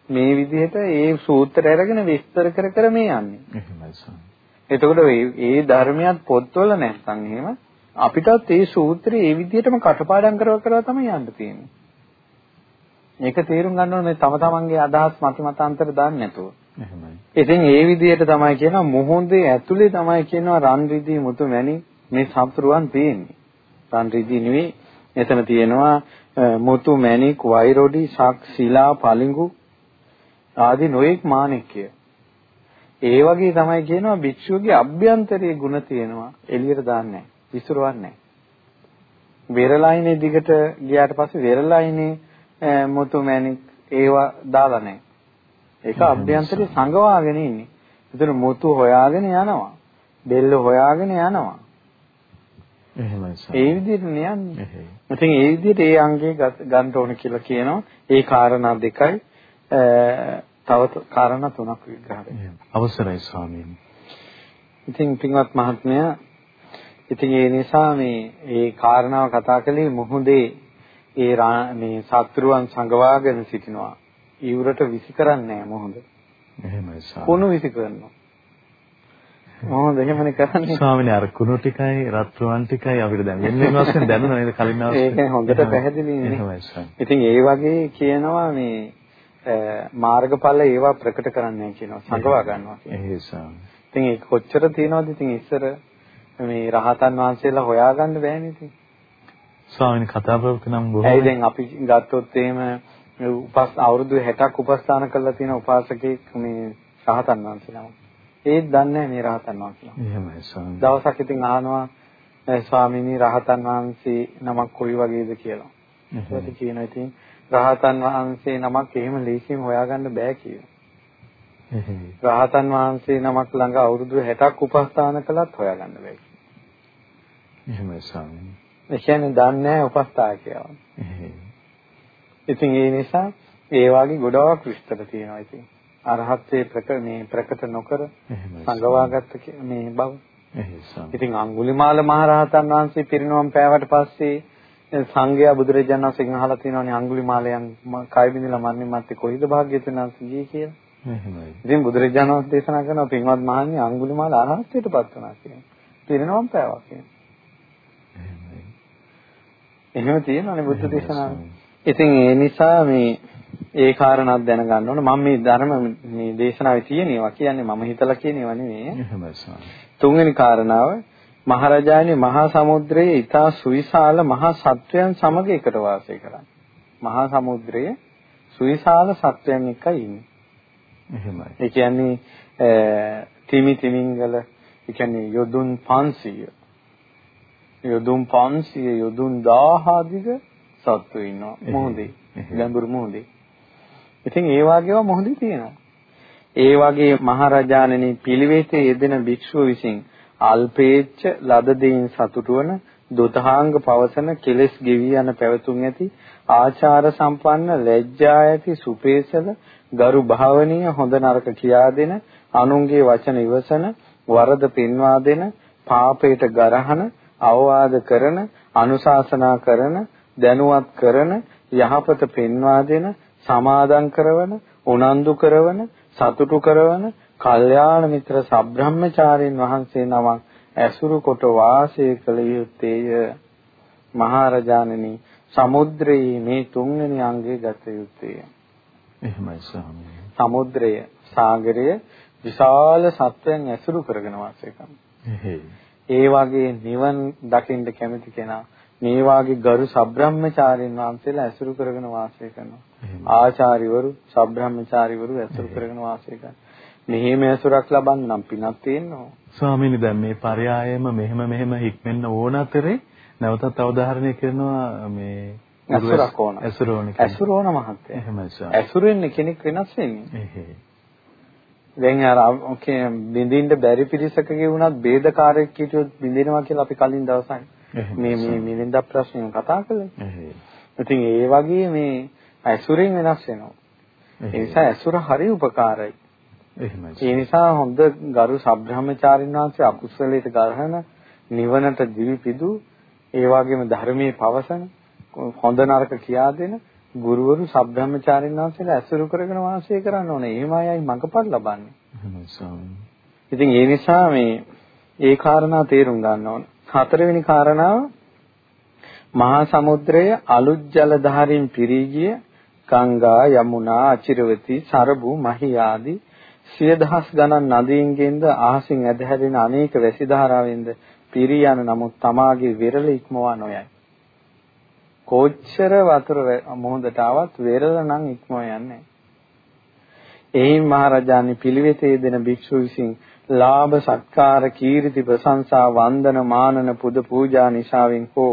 A: මේ විදිහට ඒ සූත්‍ර අරගෙන විස්තර කර කර මේ යන්නේ.
B: එහෙමයි.
A: එතකොට ඒ ධර්මයක් පොත්වල නැත්නම් එහෙම අපිටත් ඒ සූත්‍රය ඒ විදිහටම කටපාඩම් කරව කරව තමයි යන්න තියෙන්නේ. මේක තේරුම් ගන්න ඕනේ තම තමන්ගේ අදහස් මත මතාන්තර දාන්න නැතුව.
B: එහෙමයි.
A: ඉතින් ඒ විදිහට තමයි කියනවා මොහොතේ ඇතුලේ තමයි කියනවා රන් රිදී මුතු මැණි මේ සම්ප්‍රුවන් තියෙන්නේ. රන් රිදී නෙවෙයි එතන තියෙනවා මුතු මැණික් වෛරොඩි ශක් ශිලා පලිඟු ආදී නොඑක් මාණික්ය. ඒ වගේ තමයි කියනවා භික්ෂුවගේ අභ්‍යන්තරයේ ಗುಣ තියෙනවා එළියට දාන්නේ නැහැ. විසිරවන්නේ නැහැ. වෙරළයිනේ දිගට ගියාට පස්සේ වෙරළයිනේ මුතු මැණික් ඒවා දාලා නැහැ. ඒක අභ්‍යන්තරේ සංගවාගෙන ඉන්නේ. එතන මුතු හොයාගෙන යනවා. බෙල්ල හොයාගෙන යනවා.
B: එහෙමයි සර්.
A: ඒ විදිහට යන්නේ. ඉතින් ඒ විදිහට ඒ අංගේ ගන්න ඕන කියලා කියනවා. ඒ කාරණා දෙකයි තව කාරණා තුනක් විග්‍රහ
B: අවසරයි ස්වාමීනි.
A: ඉතින් පින්වත් මහත්මයා ඉතින් ඒ නිසා මේ ඒ කාරණාව කතා කළේ මුහුදේ ඒ මේ සත්‍රුවන් සංගවාගෙන සිටිනවා. ඊවරට විසි කරන්නේ නැහැ මොහොඳ.
B: එහෙමයි ස්වාමී.
A: කුණු විසි කරනවා. මොහොඳ එහෙමනේ කරන්නේ.
B: ස්වාමීනි අර කුණු ටිකයි රත්රුවන් ටිකයි අපිට දැන් වෙන වෙන වශයෙන් දැනුණා නේද කලින් අවස්ථාවේ.
A: ඒක හොඳට පැහැදිලි නේ.
B: එහෙමයි ස්වාමී.
A: ඉතින් ඒ වගේ කියනවා මේ මාර්ගඵල ඒවා ප්‍රකට කරන්නේ කියනවා සංගවා ගන්නවා කියනවා. ඉතින් ඒක කොච්චර තියනවද ඉතින් ඉස්සර මේ රහතන් වහන්සේලා හොයාගන්න බෑනේ ඉතින්.
B: ස්වාමීනි කතා ප්‍රවෘත්ති නම් බොහෝ.
A: ඇයි දැන් අපි ගත්තොත් එහෙම උපස් අවුරුදු 60ක් උපස්ථාන කරලා තියෙන උපාසකෙක් මේ රහතන් වහන්සේලා. ඒත් දන්නේ මේ රහතන් වහන්සේලා.
B: එහෙමයි ස්වාමී.
A: දවසක් ඉතින් අහනවා ස්වාමීනි රහතන් වහන්සේ නමක් කොයි වගේද කියලා. ඒකට කියනවා ඉතින් රහතන් වහන්සේ නමක් එහෙම ලේසියෙන් හොයාගන්න බෑ කියලා. රහතන් වහන්සේ නමක් ළඟ අවුරුදු 60ක් උපස්ථාන කළත් හොයාගන්න බෑ කියලා.
B: එහෙමයි ස්වාමී.
A: ඒ කියන්නේ දන්නේ උපස්ථායකයව. ඉතින් ඒ නිසා ඒ වගේ ගොඩාක් විස්තර තියෙනවා ඉතින්. අරහත්ත්වයේ ප්‍රක මේ ප්‍රකට නොකර සංගවාගත්ත මේ බව. ඉතින් අඟුලිමාල මහරහතන් වහන්සේ පිරිනවම් පෑවට පස්සේ සංඝයා බුදුරජාණන් වහන්සේගෙන් අහලා තියෙනවානේ අඟුලිමාලයන් කය බිඳලා මන්නේ මැත්තේ කොයිද භාග්‍යතුන් වහන්සේ ගියේ කියලා.
B: එහෙමයි.
A: ඉතින් බුදුරජාණන් වහන්සේ දේශනා කරනවා පින්වත් මහණනි අඟුලිමාල අරහත්ත්වයටපත් වුණා කියන්නේ. පිරිනවම් පෑවා කියන්නේ.
B: එහෙමයි.
A: එහෙම තියෙනවානේ බුද්ධ දේශනාවේ. ඉතින් ඒ නිසා මේ ඒ කාරණාත් දැනගන්න ඕන මම මේ ධර්ම මේ දේශනාවේ තියෙනවා කියන්නේ මම හිතලා කියනවා නෙමෙයි
B: එහෙමයි ස්වාමී
A: තුන්වෙනි කාරණාව මහරජාණන් මහා සමුද්‍රයේ ඊතා සුවිශාල මහා සත්වයන් සමග එකට වාසය කරන්නේ. මහා සමුද්‍රයේ සුවිශාල සත්වයන් එක්කයි ඉන්නේ.
B: එහෙමයි.
A: ඒ කියන්නේ තිමි තිමිංගල ඒ කියන්නේ යොදුන් 500 යොදුන් 500 යොදුන් 1000 අධික සත්තු ඉන්නවා. මොහොතේ ගැඹුරු මොහොතේ. ඉතින් ඒ වගේව මොහොතේ තියෙනවා. ඒ වගේ මහරජාණනි පිළිවෙතේ යෙදෙන භික්ෂුව විසින් අල්පේච්ඡ ලද දෙයින් සතුටු වන දොතහාංග පවසන කෙලෙස් ගෙවි යන පැවතුම් ඇති ආචාර සම්පන්න ලැජ්ජා ඇති සුපේසල ගරු භාවනීය හොඳ නරක කියා දෙන අනුන්ගේ වචන ඉවසන වරද පෙන්වා දෙන පාපයට ගරහන අවවාද කරන අනුශාසනා කරන දැනුවත් කරන යහපත පෙන්වා දෙන සමාදම් කරවන උනන්දු කරවන සතුටු කරවන කල්යාණ මිත්‍ර සබ්‍රහ්මචාරින් වහන්සේ නමක් ඇසුරු කොට වාසය කළ යුත්තේය. මහරජාණනි සමුද්‍රයේ මේ තුන්වෙනි අංගය ගත යුත්තේය.
B: එහෙමයි ස්වාමී
A: සමුද්‍රය සාගරය විශාල සත්වයන් ඇසුරු කරගෙන වාසය ඒ වගේ නිවන් දකින්න කැමති කෙනා මේ වාගේ ගරු සබ්‍රහ්මචාරින් වහන්සේලා ඇසුරු කරගෙන වාසය කරනවා. ආචාර්යවරු සබ්‍රහ්මචාරිවරු ඇසුරු කරගෙන වාසය කරනවා. මෙහෙම ඇසුරක් ලබන්න නම් පිනක් තියෙනවා.
B: ස්වාමීනි දැන් මේ පරයායම මෙහෙම මෙහෙම හික්මෙන්න ඕන අතරේ නැවතත් අවධාරණය කරනවා මේ
A: ඇසුරක් ඕන.
B: ඇසුර ඕන.
A: ඇසුර ඕන මහත්තයා.
B: එහෙමයි ස්වාමී.
A: ඇසුරෙන් කෙනෙක් වෙනස් වෙන්නේ.
B: එහෙයි.
A: දැන් අර ඔකේ බින්දින්න බැරි පිරිසකගේ වුණත් ભેදකාරයෙක් හිටියොත් බින්දිනවා කියලා අපි කලින් දවසක් මේ මේ මිලින්ද ප්‍රශ්නෙම කතා කළේ. ඉතින් ඒ වගේ මේ ඇසුරෙන් වෙනස් වෙනවා. ඒ නිසා ඇසුර හරි උපකාරයි.
B: එහෙමයි.
A: ඒ නිසා හොඳ ගරු සබ්‍රහ්මචාරින් වහන්සේ අකුසලයට ගරහන නිවනට දිවිපිදු ඒ වගේම ධර්මයේ පවසන හොඳ නරක කියා දෙන ගුරුවරු සබ්‍රහ්මචාරින් වහන්සේලා ඇසුරු කරගෙන වාසය කරන්න ඕනේ. එහෙම අයයි මඟපල් ලබන්නේ.
B: එහෙමයි.
A: ඉතින් ඒ නිසා මේ ඒ කාරණා තේරුම් ගන්න ඕන. හතරවෙනි කාරණාව මහා සමුද්‍රය අලුත් ජල ධාරීන් පිරී ගිය ගංගා යමුනා අචිරවති සරබු මහි ආදී සිය දහස් ගණන් නදීන්ගෙන්ද අහසින් ඇදහැරෙන අනේක වැසි ධාරාවෙන්ද පිරී යන නමුත් තමාගේ විරල ඉක්මවා නොයයි. කොච්චර වතුර මොහොතට ආවත් විරල නම් ඉක්මව යන්නේ. එයින් මහරජාණන් පිළිවෙතේ දෙන භික්ෂු විසින් ලාභ සත්කාර කීර්ති ප්‍රශංසා වන්දන මානන පුද පූජා නිසාවෙන් හෝ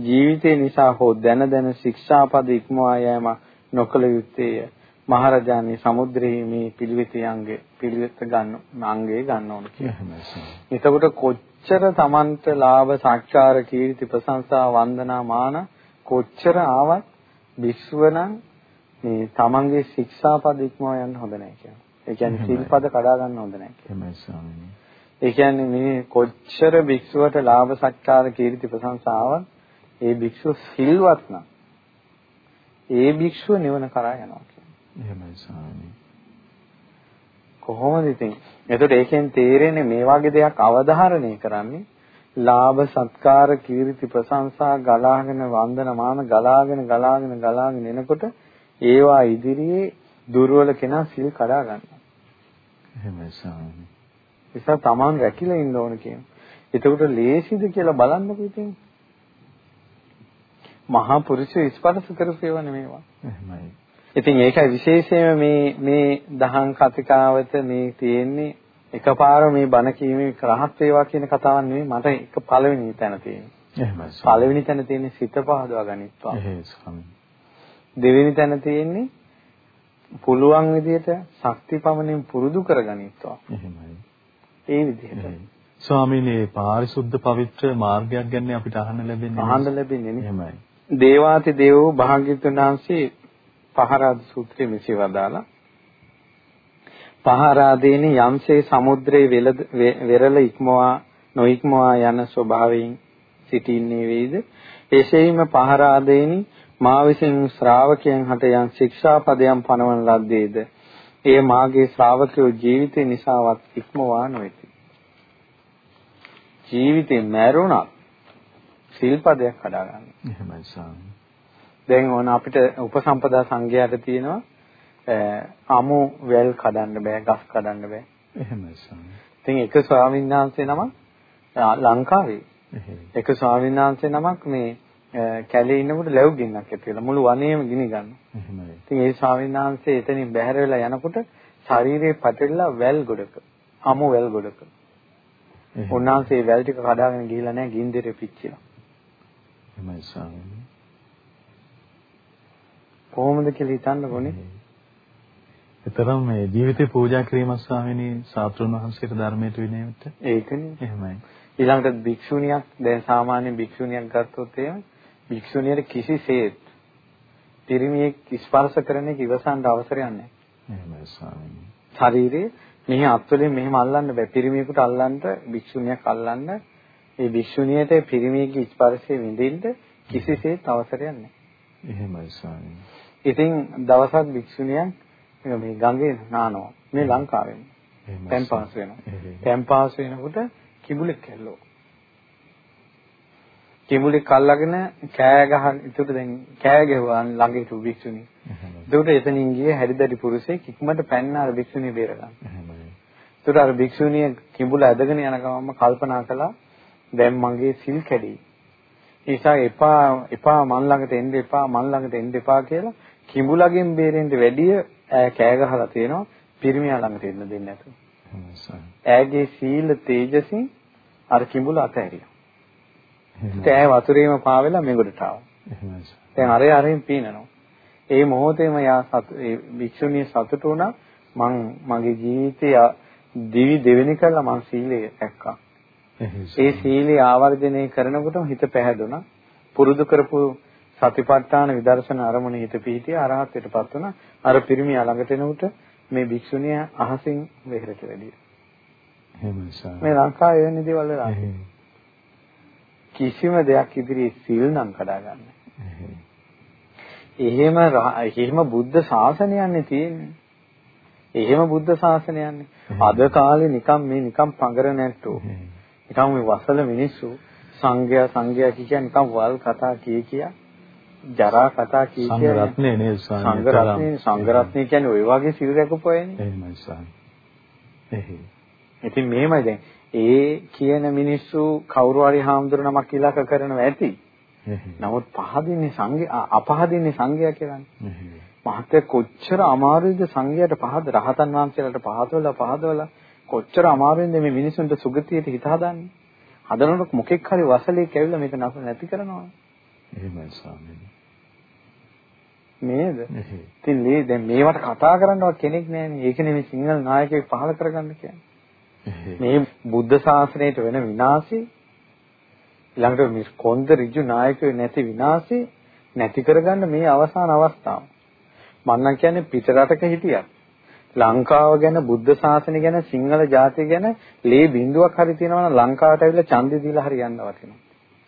A: ජීවිතේ නිසා හෝ දැන දැන ශික්ෂාපද ඉක්මවා යෑම නොකළ යුත්තේය. මහරජාණන් සමුද්‍රයේ මේ පිළිවෙතේ අංගේ පිළිවෙත ගන්න අංගේ ගන්න ඕන කියලා. එතකොට කොච්චර Tamanට ලාභ සත්කාර කීර්ති ප්‍රශංසා වන්දනා මාන කොච්චර ආවත් විශ්ව නම් මේ Tamanගේ ශික්ෂාපද ඉක්මව යන්න හොඳ නැහැ කියනවා. ඒ කියන්නේ සීල්පද කඩා ගන්න හොඳ නැහැ කියනවා. ඒ කියන්නේ මේ කොච්චර භික්ෂුවට ලාභ සත්කාර කීර්ති ප්‍රශංසා ආවත් ඒ භික්ෂුව සිල්වත් නම් ඒ භික්ෂුව නිවන කරා යනවා.
B: එහෙමයි ස්වාමී.
A: කොහොමද ඉතින්? එතකොට ඒකෙන් තේරෙන්නේ මේ වගේ දෙයක් අවධාරණය කරන්නේ ලාභ සත්කාර කීර්ති ප්‍රශංසා ගලාගෙන වන්දනමාන ගලාගෙන ගලාගෙන ගලාගෙන එනකොට ඒවා ඉදිරියේ දුර්වල කෙනා සිල් කඩා ගන්නවා.
B: එහෙමයි ස්වාමී.
A: ඒසත් Taman රැකිලා ඉන්න ඕන කියන. එතකොට ලේසිද කියලා බලන්නකෝ ඉතින්. මහා පුරුෂය ස්පර්ශ කරපේවනේ මේවා.
B: එහෙමයි.
A: ඉතින් ඒකයි විශේෂයෙන්ම මේ මේ දහං කතිකාවත මේ තියෙන්නේ එකපාර මේ බණ කීමේ රහත් වේවා කියන කතාවක් නෙමෙයි මට එක පළවෙනි තැන තියෙන්නේ.
B: එහෙමයි.
A: පළවෙනි තැන තියෙන්නේ සිත පහදවා ගනිත්වා.
B: ස්වාමී.
A: දෙවෙනි තැන තියෙන්නේ පුළුවන් විදිහට ශක්ති පමණින් පුරුදු කරගනිත්වා.
B: එහෙමයි.
A: ඒ විදිහට.
B: ස්වාමීනි පාරිශුද්ධ පවිත්‍ර මාර්ගයක් ගැන අපිට අහන්න ලැබෙන්නේ
A: අහන්න ලැබෙන්නේ නේ.
B: එහෙමයි.
A: දේවාති දේවෝ භාග්‍යවතුන් වහන්සේ පහරාද සූත්‍රයේ මෙසේ වදාලා පහරාදීන යම්සේ සමුද්‍රයේ වෙරළ ඉක්මවා නොඉක්මවා යන ස්වභාවයෙන් සිටින්නේ වේද එසේම පහරාදීනි මා විසින් ශ්‍රාවකයන් හට යම් ශික්ෂාපදයන් පනවන ලද්දේද එය මාගේ ශ්‍රාවකයෝ ජීවිතේ නිසාවත් ඉක්මවා නොවේති ජීවිතේ මැරුණා සිල්පදයක් හදාගන්න.
B: එහෙමයි ස්වාමී.
A: දැන් ඕන අපිට උපසම්පදා සංඝයාට තියෙනවා අමු වැල් කඩන්න බෑ, ගස් කඩන්න බෑ.
B: එහෙමයි ස්වාමී.
A: ඉතින් එක ස්වාමීන් වහන්සේ නමක් ලංකාවේ එක ස්වාමීන් වහන්සේ නමක් මේ කැලේ ඉන්නකොට ලැබු ගින්නක් ඇති වෙලා මුළු වනයේම ගිනි ගන්නවා.
B: එහෙමයි.
A: ඉතින් ඒ ස්වාමීන් වහන්සේ එතනින් බැහැර වෙලා යනකොට ශරීරේ පැටලලා වැල් ගොඩක අමු වැල් ගොඩක. උන්වහන්සේ වැල් ටික කඩාගෙන ගිහිල්ලා නැහැ ගින්දරේ පිච්චිලා.
B: එහෙමයි ස්වාමීනි.
A: කොහොමද කියලා හිතන්න ඕනේ.
B: ඒතරම් මේ ජීවිතේ පූජා කිරීම ස්වාමීනි සාත්‍රුන් වහන්සේට ධර්මයට විනයට
A: ඒකනේ.
B: එහෙමයි.
A: ඊළඟට භික්ෂුණියක් දැන් සාමාන්‍ය භික්ෂුණියක් ගත්තොත් එහෙම භික්ෂුණියට කිසිසේත් පිරිමියෙක් ස්පර්ශ කරන එක ඉවසන්න අවසරයක් නැහැ.
B: එහෙමයි ස්වාමීනි.
A: ශරීරේ මෙහි අත්වලින් මෙහෙම අල්ලන්න බෑ. පිරිමියෙකුට අල්ලන්න භික්ෂුණියක් අල්ලන්න ඒ භික්ෂුණියට පිරිමියෙකුගේ ස්පර්ශය විඳින්න කිසිසේත් අවසරයක් නැහැ.
B: එහෙමයි ස්වාමීනි.
A: ඉතින් දවසක් භික්ෂුණියක් මේ ගඟේ නානවා. මේ ලංකාවෙන්. පැන් පාස් වෙනවා. පැන් පාස් වෙනකොට කිඹුලෙක් ඇල්ලෝ. කිඹුලෙක් අල්ලගෙන කෑ ගහන ඒකට දැන් කෑ ගැහුවා ළඟ හිටපු භික්ෂුණිය. ඒකට එතනින් ගියේ හැරිදරි පුරුෂයෙක් ඉක්මනට පැන්න අර භික්ෂුණිය බේරගන්න. ඒකට අර භික්ෂුණිය කිඹුල ඇදගෙන යන ගමන්ම කල්පනා කළා දැන් මගේ සිල් කැඩි. ඒසා එපා එපා මන් ළඟට එන්න එපා මන් ළඟට එන්න එපා කියලා කිඹුලගෙන් බේරෙන්න වැඩිය ඈ කෑ ගහලා තියෙනවා පිරිමියා ළඟට එන්න දෙන්නේ නැතුව. ඈගේ සීල තේජසින් අර කිඹුල අතහැරියා. ඈ වතුරේම පාවෙලා මෙගොඩට ආවා. දැන් අරේ අරින් පීනනවා. ඒ මොහොතේම යා සතු ඒ භික්ෂුණිය සතුටු වුණා මං මගේ ජීවිතේ දිවි දෙවෙනි කළා මං සීලය රැක්කා. ඒ සීලය ආවර්ජනය කරනකොටම හිත පැහැදුනා. පුරුදු කරපු සතිපට්ඨාන විදර්ශන අරමුණ හිත පිහිටිය අරහත්ත්වයටපත් වුණා. අර පිරිමියා ළඟට එනකොට මේ භික්ෂුණිය අහසින් වෙහෙරට වැඩිය. මේ ලංකාවේ වෙන දේවල් වෙලා කිසිම දෙයක් ඉදිරියේ සිල් නම් කඩා ගන්න. එහෙම එහෙම බුද්ධ ශාසනයන්නේ තියෙන්නේ. එහෙම බුද්ධ ශාසනයන්නේ. අද කාලේ නිකම් මේ නිකම් පඟර නැට්ටෝ. නිකම් මේ වසල මිනිස්සු සංඝයා සංඝයා කියන්නේ නිකන් වල් කතා කිය කියා ජරා කතා කිය කිය
B: සංඝ රත්නේ නේද ස්වාමී?
A: සංඝ රත්නේ සංඝ රත්නේ කියන්නේ ওই වගේ සිල් රැකපුවයිනේ
B: එහෙමයි ස්වාමී. එහෙයි
A: ඉතින් මෙහෙමයි දැන්. ඒ කියන මිනිස්සු කවුරු හරි හාමුදුර නමක් ඉලක්ක කරනවා ඇති. නමුත් පහදින්නේ සංඝ අපහදින්නේ සංඝයා කියලානේ මහත්ය කොච්චර අමාරුද සංඝයාට පහද රහතන් වහන්සේලාට පහදවලා පහදවලා කොච්චර අමාරුවෙන්ද මේ මිනිසුන්ට සුගතියට හිත හදන්නේ? හදනකොට මොකෙක් හරි වසලෙක් ඇවිල්ලා මේක නැති කරනවා
B: එහෙමයි ස්වාමීනි.
A: නේද? ඉතින් මේ දැන් මේවට කතා කරන්නවත් කෙනෙක් නැහැනේ. ඒකනේ මේ සිංහල නායකයෙක් පහල කරගන්න කියන්නේ. මේ බුද්ධ ශාසනයට වෙන විනාශේ ඊළඟට මේ කොන්ද ඍජු නායකයෝ නැති විනාශේ නැති කරගන්න මේ අවසාන අවස්ථාව. මම නම් කියන්නේ පිටරටක හිටියක්. ලංකාව ගැන බුද්ධ ශාසනය ගැන සිංහල ජාතිය ගැන ලේ බිඳුවක් හරි තියෙනවා නම් ලංකාවට ඇවිල්ලා ඡන්දය දීලා හරි යන්න වටිනවා.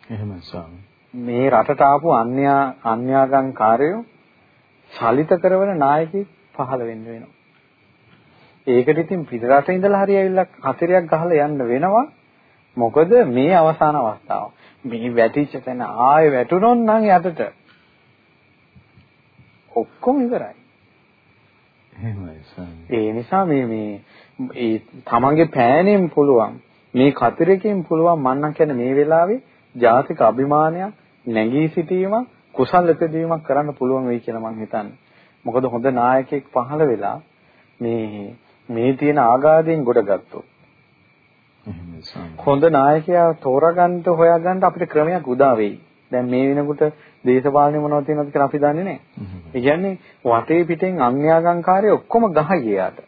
B: එහෙමයි ස්වාමී.
A: මේ රටට ආපු අන්‍යා අන්‍යාගම්කාරයෝ සලිත කරවන නායකයෙක් පහළ වෙන්න වෙනවා. ඒකට ඉතින් පිටරට ඉඳලා හරි ඇවිල්ලා හතරයක් ගහලා යන්න වෙනවා. මොකද මේ අවසාන අවස්ථාව. මේ වැටිච්ච තැන ආයෙ වැටුනොත් නම් යටට ඔක්කොම ඉවරයි. ඒ නිසා මේ මේ ඒ තමන්ගේ පෑණෙන් පුළුවන් මේ කතරකින් පුළුවන් මන්නම් කියන්නේ මේ වෙලාවේ ජාතික අභිමානයක් නැගී සිටීමක් කුසල් ඉපදීමක් කරන්න පුළුවන් වෙයි කියලා මම හිතන්නේ. මොකද හොඳ නායකයෙක් පහළ වෙලා මේ මේ තියෙන ආගාධයෙන් ගොඩගත්තොත් හොඳ නායකයා තෝරගන්න හොයාගන්න අපිට ක්‍රමයක් උදා වෙයි. දැන් මේ වෙනකොට දේශපාලනේ මොනවද තියෙනවද කියලා අපි දන්නේ නැහැ. ඒ කියන්නේ වටේ පිටෙන් අන්‍යාගම්කාරය ඔක්කොම ගහයි එයාට.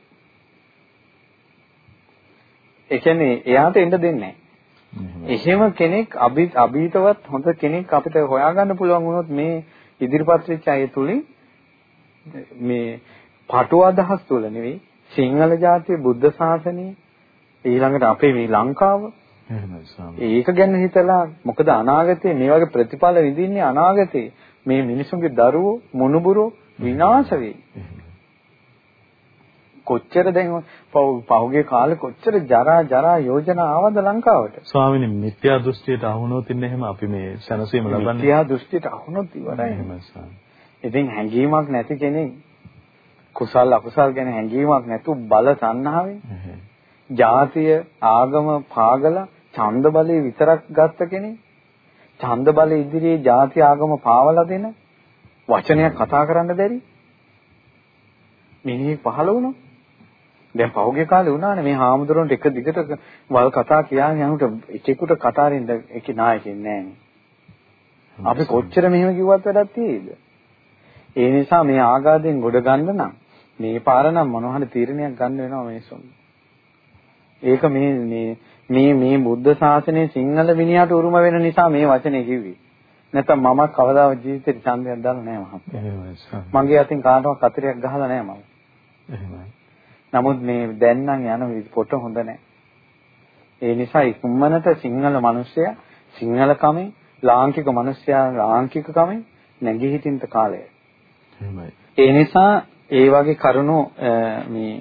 A: ඒ කියන්නේ එයාට එන්න දෙන්නේ නැහැ. එහෙම කෙනෙක් අභීතවත් හොඳ කෙනෙක් අපිට හොයාගන්න පුළුවන් වුණොත් මේ ඉදිරිපත් වෙච්ච අය තුලින් මේ පටු අදහස් තුල නෙවෙයි සිංහල ජාතිය බුද්ධ ශාසනය ඊළඟට අපේ මේ ලංකාව. ඒක ගැන හිතලා මොකද අනාගතේ මේ වගේ ප්‍රතිඵල විඳින්නේ අනාගතේ? මේ මිනිසුන්ගේ දරුවෝ මොනුබුරෝ විනාශ වෙයි. කොච්චර දැන් පහුගිය කාලේ කොච්චර ජරා ජරා යෝජනා ආවද ලංකාවට?
B: ස්වාමීනි මිත්‍යා දෘෂ්ටියට අහුනොත් ඉන්නේ එහෙම අපි මේ සැනසීම ලබන්නේ.
A: මිත්‍යා දෘෂ්ටියට අහුනොත් ඉවරයි.
B: එහෙමයි ස්වාමී
A: ඉතින් හැඟීමක් නැති කෙනෙක් කුසල් අකුසල් ගැන හැඟීමක් නැතු බල තණ්හාවෙන් ජාතිය ආගම පාගල ඡන්ද බලේ විතරක් ගත්ත කෙනෙක් ඡන්ද බලේ ඉදිරියේ ජාති ආගම පාවලා දෙන වචනයක් කතා කරන්න බැරි? මිනිහෙක් පහළ වුණා දැන් පහුගිය කාලේ වුණානේ මේ හාමුදුරන්ට එක දිගට වල් කතා කියන්නේ යනුට එකෙකුට කතාරින්ද ඒකේ නායකෙන් නෑනේ. අපි කොච්චර මෙහෙම කිව්වත් වැඩක් තියෙයිද? ඒ නිසා මේ ආගාදයෙන් ගොඩ ගන්න නම් මේ පාර නම් මොන හරි තීරණයක් ගන්න වෙනවා මිනිස්සුන්. ඒක මේ මේ මේ මේ බුද්ධ ශාසනයේ සිංහල මිනිහට උරුම වෙන නිසා මේ වචනේ කිව්වේ. නැත්නම් මම කවදාවත් ජීවිතේ ඡන්දයක් දාලා නැහැ මහත්තයා. මගේ අතින් කාටවත් කතරයක් ගහලා නැහැ මම. එහෙමයි. නමුත් මේ දැන් නම් යන පොට හොඳ නැහැ. ඒ නිසා ඉක්මනට සිංහල මිනිස්සයා සිංහල කමෙන් ලාංකික මිනිස්සයා ලාංකික කමෙන් නැගී හිටින්න කාලය.
B: එහෙමයි.
A: ඒ නිසා ඒ වගේ කරුණු මේ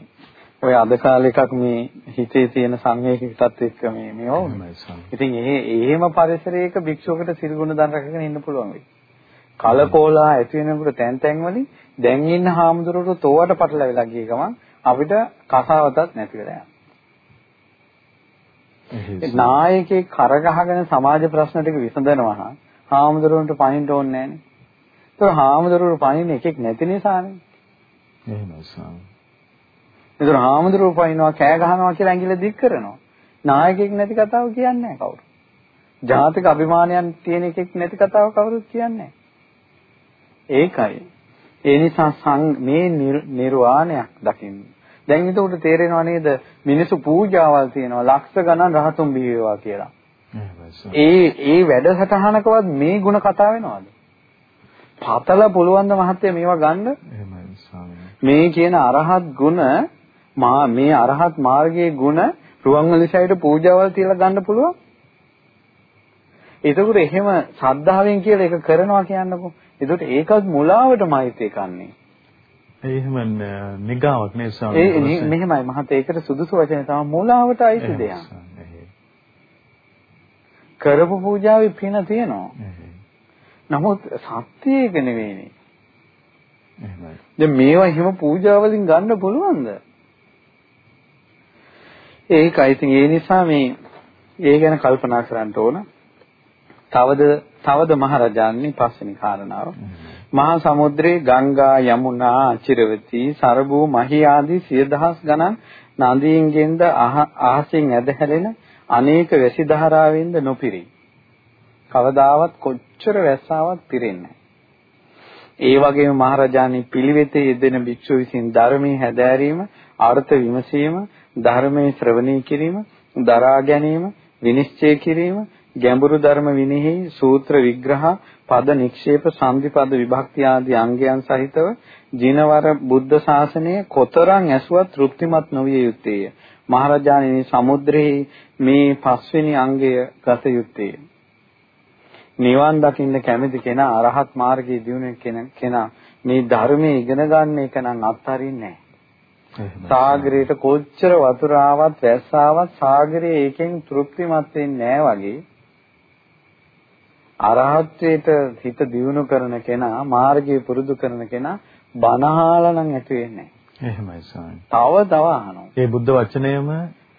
A: ඔය අද කාලේ එකක් මේ හිතේ තියෙන සංවේගීකටත් එක්ක මේ මේ වුණා. ඉතින් ඒ එහෙම පරිසරයක භික්ෂුවකට සිල්ගුණ දන් රැකගෙන ඉන්න පුළුවන් වෙයි. කලකෝලා ඇති වෙනකොට තැන් තැන් වලින් දැන් ඉන්න හාමුදුරුවෝ තෝවට පටලවිලා ගිය ගමන් අපිට කසාවතක් නැති වෙලා යනවා. නායකයෙක් කරගහගෙන සමාජ ප්‍රශ්න ටික විසඳනවා නම් හාමුදුරුවන්ට පණින්න ඕනේ නැහනේ. ඒක හාමුදුරුවෝ පණින්න එකෙක් නැති නිසානේ.
B: එහෙමයි ස්වාමී.
A: ඒතර හාමුදුරුවෝ පණිනවා කෑ ගහනවා කියලා ඇඟිල්ල දික් කරනවා. නායකයෙක් නැති කතාව කියන්නේ නැහැ කවුරු. ජාතික අභිමානයන් තියෙන එකෙක් නැති කතාව කවුරුත් කියන්නේ. ඒකයි. ඒ නිසා මේ නිර්වාණයක් දකින්න. දැන් එතකොට තේරෙනව නේද මිනිසු පූජාවල් තියනවා ලක්ෂ ගණන් රහතුන් බිහි වේවා කියලා. ඒ ඒ වැඩසටහනකවත් මේ ಗುಣ කතා වෙනවද? පතල පුළුවන් ද මහත්තයා මේවා ගන්න? මේ කියන අරහත් ගුණ මා මේ අරහත් මාර්ගයේ ගුණ රුවන්වැලිසෑයට පූජාවල් තියලා ගන්න පුළුවන්? එතකොට එහෙම ශ්‍රද්ධාවෙන් කියලා එක කරනවා කියන්නකෝ. එතකොට ඒකත් මුලාවටමයි ඒකන්නේ.
B: එහෙම නිගාවක් නේ ස්වාමීන්
A: ඒ මෙහෙමයි මහත ඒකට සුදුසු වචනේ තමයි මුලාවට අයිති දෙයක්. කරපු පූජාවේ පින තියෙනවා. නමුත් සත්‍ය ඒක නෙවෙයිනේ.
B: එහෙමයි.
A: දැන් මේවා හිම පූජා වලින් ගන්න පුළුවන්ද? ඒකයි ඉතින් ඒ නිසා මේ ඒ ගැන කල්පනා කරන්න ඕන. තවද තවද මහරජාණන් පස්වෙනි කාරණාව. මහා සමුද්‍රයේ ගංගා යමුනා අචිරවතී සරබූ මහී ආදී සිය දහස් ගණන් නදීන්ගෙන්ද අහසින් ඇදහැරෙන අනේක වැසි ධාරාවෙන්ද නොපිරි. කවදාවත් කොච්චර වැස්සාවත් පිරෙන්නේ ඒ වගේම මහරජාණන් පිළිවෙතේ යෙදෙන භික්ෂු විසින් ධර්මයේ හැදෑරීම, අර්ථ විමසීම, ධර්මයේ ශ්‍රවණය කිරීම, දරා ගැනීම, විනිශ්චය කිරීම, ගැඹුරු ධර්ම විනෙහි සූත්‍ර විග්‍රහ, පද නික්ෂේප, සංධිපද විභක්ති ආදී අංගයන් සහිතව ජිනවර බුද්ධ ශාසනය කොතරම් ඇසුවත් තෘප්තිමත් නොවිය යුත්තේය. මහරජාණන් සමුද්‍රයේ මේ පස්වෙනි අංගය ගත යුත්තේය. නිවන් දකින්න කැමති කෙනා අරහත් මාර්ගයේ දියුණු කෙනා මේ ධර්මයේ ඉගෙන ගන්න එක නම් අත්හරින්නේ නැහැ. සාගරයට කොච්චර වතුර ආවත් වැස්ස ආවත් සාගරයේ ඒකෙන් තෘප්තිමත් වෙන්නේ නැහැ වගේ අරහත්ත්වයට හිත දියුණු කරන කෙනා මාර්ගය පුරුදු කරන කෙනා බනහාලා නම් ඇති වෙන්නේ
B: නැහැ. එහෙමයි ස්වාමී.
A: තව තව අහනවා.
B: ඒ බුද්ධ වචනයම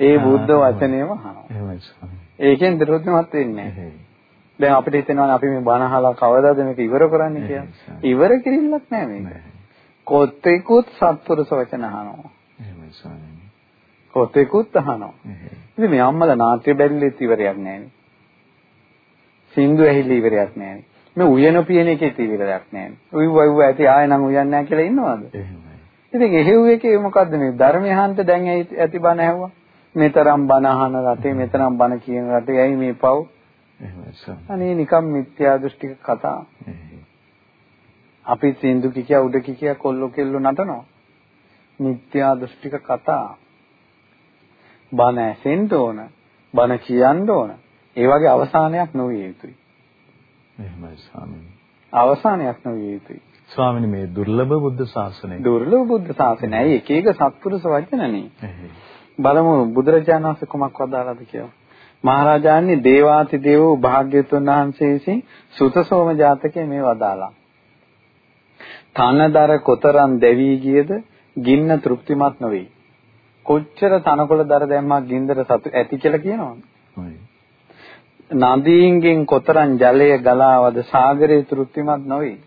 A: ඒ බුද්ධ වචනයම අහනවා.
B: එහෙමයි ස්වාමී.
A: ඒකෙන් තෘප්තිමත් වෙන්නේ නැහැ. දැන් අපිට හිතෙනවා අපි මේ බණ අහලා කවදාද මේක ඉවර කරන්නේ කියලා. ඉවර කිරිල්ලක් නෑ මේක. කොතෙකුත් සත්පුරුෂ වචන අහනවා.
B: එහෙමයි ස්වාමීනි.
A: කොතෙකුත් අහනවා. ඉතින් මේ අම්මලා නාට්‍ය බැරිලෙත් ඉවරයක් නෑනේ. සින්දු ඇහිලි ඉවරයක් නෑනේ. මේ උයන පියන එකෙත් ඉවරයක් නෑනේ. උයි වයි ඇති ආයෙ නම් උයන්නේ නැහැ කියලා ඉන්නවද?
B: එහෙමයි.
A: ඉතින් එහෙව් එකේ මොකද්ද මේ ධර්මයහන්ට දැන් ඇති බණ ඇහුවා. මෙතරම් බණ අහන රටේ මෙතරම් බණ කියන රටේ ඇයි මේ පව්? අනේ නිකම් මිත්‍යා දෘෂ්ටික කතා. අපි සින්දු කිකියා උඩ කිකියා කොල්ලෝ කෙල්ලෝ නටනවා. මිත්‍යා දෘෂ්ටික කතා. බණ ඇසෙන්න ඕන. බණ කියන්න ඕන. ඒ වගේ අවසානයක් නොවිය යුතුයි.
B: එහෙමයි ස්වාමීනි.
A: අවසානයක් නොවිය යුතුයි.
B: ස්වාමීනි මේ දුර්ලභ බුද්ධ ශාසනය.
A: දුර්ලභ බුද්ධ ශාසනයයි එක එක සත්පුරුෂ වචනනේ. බලමු බුදුරජාණන් වහන්සේ කුමක් වදාළාද කියලා. මහරජාණන් දේවාති දේවෝ භාග්‍යතුන් වහන්සේ විසින් සුතසෝම ජාතකයේ මේ වදාලා. තනදර කොතරම් දැවි ගියද ගින්න තෘප්තිමත් නොවේ. කොච්චර තනකොළ දර දැම්මා ගින්දර සතු ඇති කියලා කියනවද? නදීන්ගෙන් කොතරම් ජලය ගලාවද සාගරයේ තෘප්තිමත් නොවේ.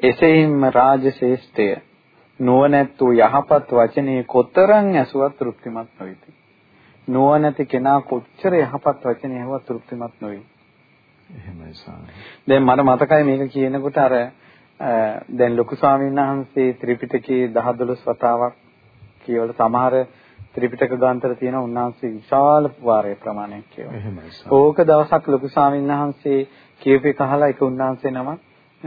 A: එසේම රාජශේෂ්ඨය නුවණැත්තු යහපත් වචනේ කොතරම් ඇසුවත් තෘප්තිමත් නොවේති. නුවණැති කෙනා කොච්චර යහපත් වචන ඇහුවත් තෘප්තිමත් නොවේ.
B: එහෙමයි ස්වාමී.
A: දැන් මට මතකයි මේක කියනකොට අර දැන් ලොකු ස්වාමීන් වහන්සේ ත්‍රිපිටකයේ 10 12 වතාවක් කියවල සමහර ත්‍රිපිටක ගාන්තර තියෙන උන්වහන්සේ විශාල වාරයේ ප්‍රමාණයක් කියවලා.
B: එහෙමයි.
A: ඕක දවසක් ලොකු ස්වාමීන් වහන්සේ කියපු එක අහලා ඒක උන්වහන්සේ නම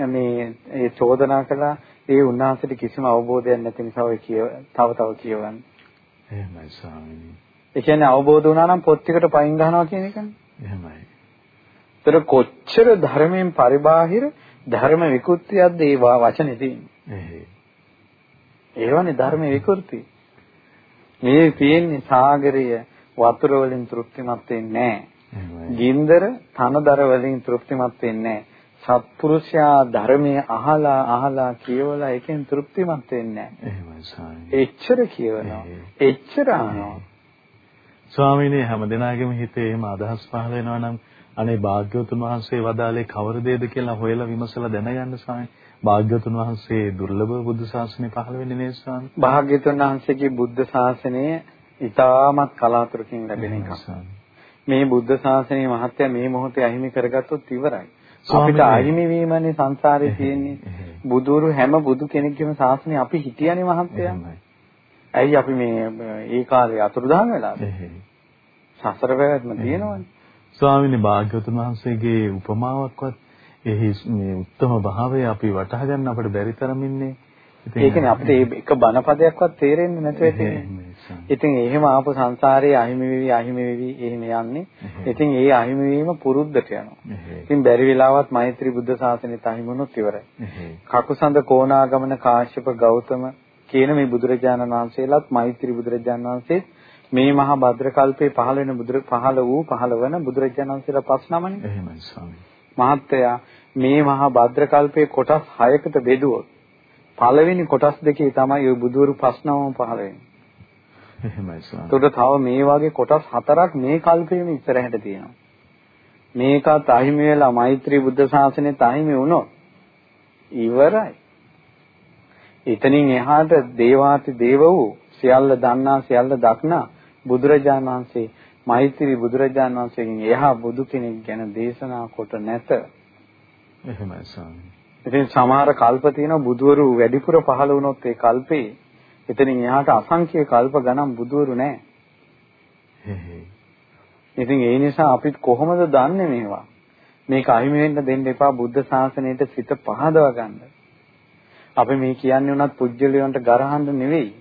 A: මේ ඒ චෝදනා කළා ඒ උන්වහන්සේට කිසිම අවබෝධයක් නැති නිසා ඔය කියව තව තව කියවන්නේ.
B: එහෙමයි ස්වාමීනි.
A: ඒ කියන්නේ අවබෝධ වුණා නම් පොත් ටිකට පයින් ගන්නවා කියන එකනේ.
B: එහෙමයි.
A: ඒතර කොච්චර ධර්මයෙන් පරිබාහිර ධර්ම විකෘතියක්ද ඒ වචනේ තියෙන්නේ. ඒවනේ ධර්ම විකෘති. මේ තියෙන්නේ සාගරය වතුර වලින් තෘප්තිමත් වෙන්නේ නැහැ. ගින්දර තනදර වලින් තෘප්තිමත් වෙන්නේ නැහැ. සත්පුරුෂයා ධර්මයේ අහලා අහලා කියවලා එකෙන් තෘප්තිමත් වෙන්නේ නැහැ. එච්චර කියවනවා. එච්චර අහනවා.
B: ස්වාමීනි හැම දිනාගෙම හිතේ එහෙම අදහස් පහළ වෙනවා නම් අනේ භාග්‍යවතුන් වහන්සේ වදාලේ කවර දෙයද කියලා හොයලා විමසලා දැනගන්න ස්වාමී. භාග්‍යවතුන් වහන්සේ දුර්ලභ බුද්ධ ශාසනය පහළ වෙන්නේ නේද ස්වාමී?
A: භාග්‍යවතුන් වහන්සේගේ බුද්ධ ශාසනය ඉතාමත් කලාතුරකින් ලැබෙන එකක්. මේ බුද්ධ ශාසනයේ මහත්ය මේ මොහොතේ අහිමි කරගත්තොත් ඉවරයි. අපිට අහිමි වීමනේ සංසාරේ තියෙන්නේ. බුදුරු හැම බුදු කෙනෙක්ගේම ශාසනය අපි හිටියනේ මහත්ය. ඇයි අපි මේ ඒ කාලේ අතුරුදහන් වෙලාද? සසර පැවැත්ම තියෙනවනේ.
B: ස්වාමීනි භාග්‍යවතුන් වහන්සේගේ උපමාවක්වත් එහි මේ උත්තම භාවය අපි වටහා ගන්න අපිට බැරි තරම් ඉන්නේ.
A: ඒකනේ අපිට එක බණපදයක්වත් තේරෙන්නේ නැතුව ඉතින්. ඉතින් එහෙම ආපු සංසාරයේ අහිමි වෙවි අහිමි වෙවි එහෙම යන්නේ. ඉතින් ඒ අහිමි වීම පුරුද්දට යනවා. ඉතින් බැරි වෙලාවත් මෛත්‍රී බුද්ධ ශාසනයත් අහිමුනොත් ඉවරයි. කකුසඳ කොණාගමන කාශ්‍යප ගෞතම කියන මේ බුදුරජාණන් වහන්සේලාත් මෛත්‍රී බුදුරජාණන් වහන්සේ මේ මහා භද්‍ර කල්පේ පහළ වෙන බුදුර පහළ වූ පහළ වන බුදුරජාණන් වහන්සේලා පස් නමනේ.
B: එහෙමයි ස්වාමී.
A: මහත්තයා මේ මහා භද්‍ර කල්පේ කොටස් 6කට බෙදුවොත් පළවෙනි කොටස් දෙකේ තමයි ওই බුදුරු පස් නමම පහළ වෙන්නේ.
B: එහෙමයි ස්වාමී.
A: ඒකට තව මේ වගේ කොටස් හතරක් මේ කල්පේම ඉස්සරහට තියෙනවා. මේකත් අහිමි වෙලා මෛත්‍රී බුද්ධ ශාසනයත් අහිමි වුණොත් ඉවරයි. එතනින් එහාට දේවාති දේව වූ සියල්ල දන්නා සියල්ල දක්නා බුදුරජාණන් වහන්සේ මෛත්‍රී බුදුරජාණන් වහන්සේගෙන් එහා බුදු කෙනෙක් ගැන දේශනා කොට නැත.
B: එහෙමයි ස්වාමී.
A: ඉතින් සමහර කල්ප තියෙනවා බුදවරු වැඩිපුර පහළ වුණොත් ඒ කල්පේ එතනින් එහාට අසංඛ්‍ය කල්ප ගණන් බුදවරු නැහැ. ඉතින් ඒ නිසා අපිත් කොහොමද දන්නේ මේවා? මේක අහිමි වෙන්න දෙන්න එපා බුද්ධ ශාසනයට සිත පහදව ගන්න. අපි මේ කියන්නේ උනත් පුජ්‍යලියන්ට ගරහන්න නෙවෙයි.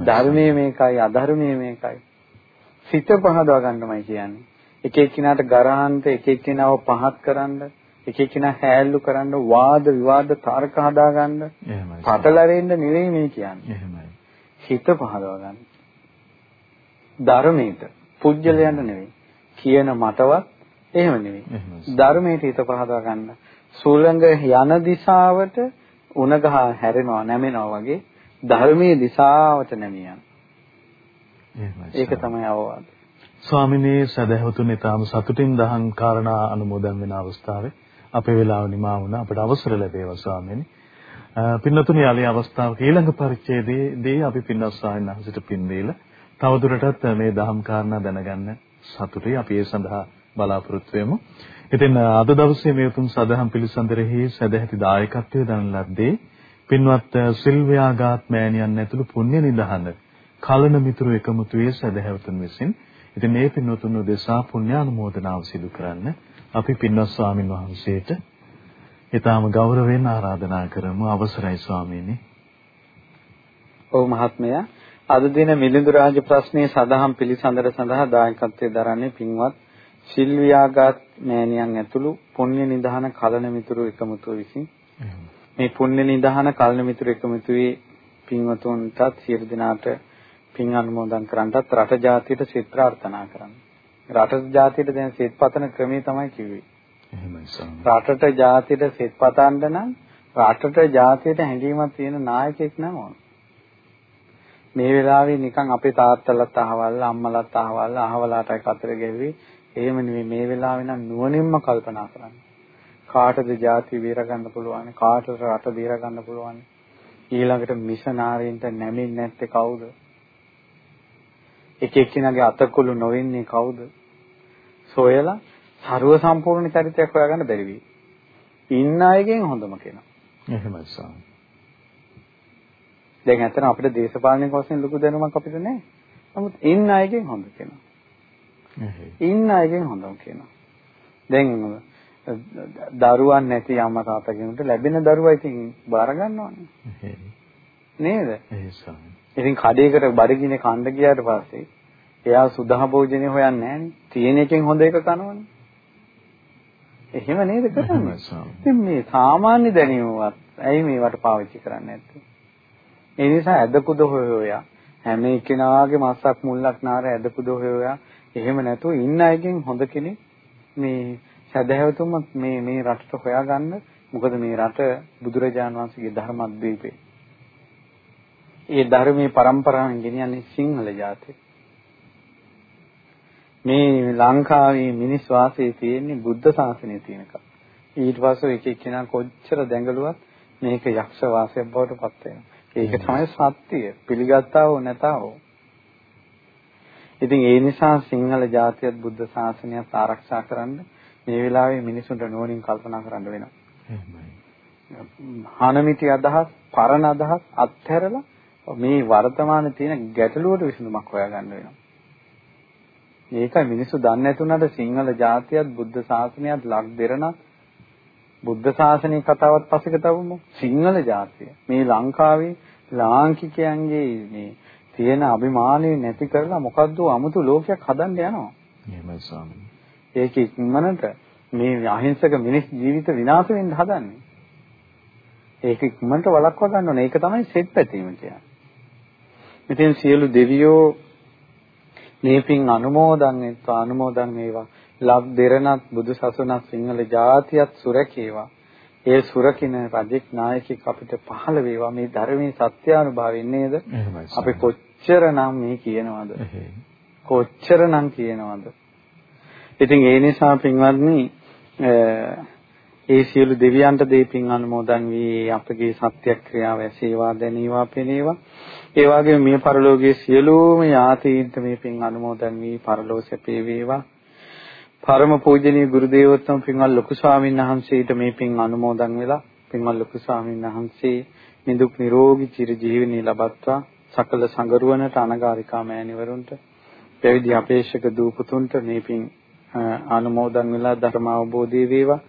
A: ධර්මයේ මේකයි අධර්මයේ මේකයි. සිත පහදව ගන්නමයි කියන්නේ. එක එක්කිනාට ගරහන්න එක එක්කිනාව පහත් කරන්න එක එක්කිනා හැල්ලු කරන්න වාද විවාද තර්ක හදාගන්න
B: එහෙමයි.
A: පටලැවෙන්න නෙවෙයි මේ කියන්නේ.
B: එහෙමයි.
A: හිත පහදව ගන්න. ධර්මයට පුජ්‍යලයන්ට නෙවෙයි. කියන මටවත් එහෙම නෙවෙයි. ධර්මයට හිත පහදව ගන්න. සුළඟ යන දිශාවට උණගහ හැරෙනවා නැමෙනවා වගේ ධර්මයේ දිශාවට නැමියන. ඒක තමයි අවවාද.
B: ස්වාමිනේ සදහවතුන් ඊටාම සතුටින් දහම් කාරණා අනුමෝදන් වෙන අවස්ථාවේ අපේ වෙලාව නිමා වුණා අපට අවසර ලැබේවා ස්වාමීනි. පින්නතුනි යාලේ අවස්ථාවක ඊළඟ පරිච්ඡේදයේදී අපි පින්වත් ස්වාමීන් වහන්සේට පින් දීලා තවදුරටත් මේ දහම් කාරණා දැනගන්න සතුටුයි අපි ඒ සඳහා බලාපොරොත්තු වෙමු. ඉතින් අද දවසේ මේ උතුම් සදහම් පිළිසඳරෙහි සදැහැති දායකත්වයේ දරන ලද්දේ පින්වත් සිල්වියාගාත් මෑණියන් ඇතුළු පුණ්‍ය නිදහන කලන මිතුරු එකමුතුවේ සදහැවතුන් විසින්. ඉතින් මේ පින්වතුන් උදෙසා පුණ්‍ය අනුමෝදනාව සිදු කරන්න අපි පින්වත් ස්වාමින් වහන්සේට ඊටාම ගෞරවයෙන් ආරාධනා කරමු. අවසරයි ස්වාමීනි.
A: ඔව් මහත්මයා. අද දින මිලිඳු රාජ ප්‍රශ්නයේ සදහම් පිළිසඳර සඳහා දායකත්වයේ දරන්නේ පින්වත් සිල්වියාගත් මෑණියන් ඇතුළු පුණ්‍ය නිධාන කලන මිතුරු එකමුතුව විසින්. මේ පුණ්‍ය නිධාන කලන මිතුරු එකමුතුවේ පින්වතුන්ටත් සියලු දෙනාට පින් අනුමෝදන් කරන්නටත් රට ජාතියට සිත ප්‍රාර්ථනා කරන්න. රට ජාතියට දැන් සිත පතන ක්‍රමය තමයි කිව්වේ.
B: එහෙමයි සම්.
A: රටට ජාතියට සිත පතන්න නම් රටට ජාතියට හැඟීමක් තියෙන නායකයෙක් නම් ඕන. මේ වෙලාවේ නිකන් අපේ තාත්තලත් අහවල් අම්මලත් අහවල් අහවලාටයි කතර ගෙවි එහෙම නෙවෙයි මේ වෙලාවේ නම් නුවණින්ම කල්පනා කරන්න. කාටද ಜಾති බේර ගන්න පුළුවන්? කාටද රට බේර ගන්න පුළුවන්? ඊළඟට මිෂනාරීන්ට නැමෙන්නේ නැත්තේ කවුද? එක එක්කිනාගේ අතකොළු නොවෙන්නේ කවුද? සොයලා ਸਰව සම්පූර්ණ චරිතයක් හොයාගන්න බැරි වෙයි. ඉන්න අයගෙන් හොඳම කෙනා.
B: එහෙමයි සාම.
A: දැන් ඇත්තට අපිට දේශපාලනික වශයෙන් ලොකු දැනුමක් අපිට නැහැ. නමුත් ඉන්න අයගෙන් හොඳ කෙනා. ඉන්න අයගෙන් හොඳම කියනවා. දැන් දරුවන් නැති අම්මා තාත්තා කෙනෙකුට ලැබෙන දරුවා ඉතින් බාර ගන්නවනේ. නේද? ඉතින් කඩේකට බඩගිනේ කන්න ගියාට පස්සේ එයා සුදා භෝජනේ හොයන්නේ නැහනේ. තියෙන එකෙන් හොඳ එක කනවනේ. එහෙම නේද කරන්නේ? ඉතින් මේ සාමාන්‍ය දැනීමවත් ඇයි මේවට පාවිච්චි කරන්නේ නැත්තේ? ඒ නිසා ඇදකුද හොය හොයා හැම එක්කෙනාගේ මස්සක් මුල්ලක් නාර ඇදකුද හොය එහෙම නැතුව ඉන්න අයගෙන් හොඳ කෙනෙක් මේ සදහැවතුම මේ මේ රටට හොයාගන්න මොකද මේ රට බුදුරජාණන් වහන්සේගේ ධර්මද්වීපේ. ඒ ධර්මයේ પરම්පරාවෙන් ගෙනියන්නේ සිංහල ජාතිය. මේ ලංකාවේ මිනිස් වාසයේ තියෙන්නේ බුද්ධ ශාසනය තියෙනක. ඊට පස්සේ එක එක්කෙනා කොච්චර දැඟලුවත් මේක යක්ෂ වාසයක් බවට පත් වෙනවා. ඒක තමයි සත්‍යය. පිළිගත්තා හෝ නැතා හෝ. ඉතින් ඒ නිසා සිංහල ජාතියත් බුද්ධ ශාසනයත් ආරක්ෂා කරන්න මේ වෙලාවේ මිනිසුන්ට නුවණින් කල්පනා කරන්න වෙනවා. එහෙමයි. අදහස්, පරණ අදහස් අත්හැරලා මේ වර්තමානයේ තියෙන ගැටලුවට විසඳුමක් හොයාගන්න වෙනවා. මේකයි මිනිස්සු දන්නේ නැතුණාට සිංහල ජාතියත් බුද්ධ ශාසනයත් ලක් දෙරණක් බුද්ධ ශාසනයේ කතාවත් පස්සෙක තවමු සිංහල ජාතිය මේ ලංකාවේ ලාංකිකයන්ගේ මේ තියෙන අභිමානය නැති කරලා මොකද්ද 아무තු ලෝකයක් හදන්න යනවා.
B: එහෙමයි ස්වාමීනි.
A: ඒක ඉක්මනට මේ අහිංසක මිනිස් ජීවිත විනාශ වෙන්න හදන්නේ. ඒක ඉක්මනට වළක්වා ගන්න ඕනේ. ඒක තමයි සෙත් පැතීම කියන්නේ. ඉතින් සියලු දෙවියෝ මේ පින් අනුමෝදන් වෙත්වා අනුමෝදන් වේවා. ලබ් දෙරණත් බුදු සසුනත් සිංහල ජාතියත් සුරකේවා. ඒ සුරකින රජෙක් නායකෙක් අපිට පහළ වේවා මේ ධර්මයේ සත්‍යානුභවයෙන් නේද? අපි කොච්චරනම් මේ කියනවද? කොච්චරනම් කියනවද? ඉතින් ඒ නිසා පින්වත්නි ඒ සියලු දෙවියන්ට දීපින් අනුමෝදන් වී අපගේ සත්‍යක්‍රියාව ඇසේවා දැනේවා පෙනේවා. ඒ වගේම මේ පරලෝකයේ සියලුම යාතීන්ට මේ පින් අනුමෝදන් වී පරලෝ සැපේ වේවා. පරම පූජනීය ගුරු දේවෝත්තම පින්වත් ලොකු ස්වාමීන් වහන්සේට මේ පින් අනුමෝදන් වෙලා පින්වත් ලොකු ස්වාමීන් වහන්සේ නිදුක් නිරෝගී චිරජීවනයේ ලබත්වා සකල සංගරුවනට අනගාരികා මෑණිවරුන්ට පැවිදි අපේක්ෂක දූපතුන්ට මේ පින් අනුමෝදන් වෙලා ධර්ම අවබෝධය වේවා.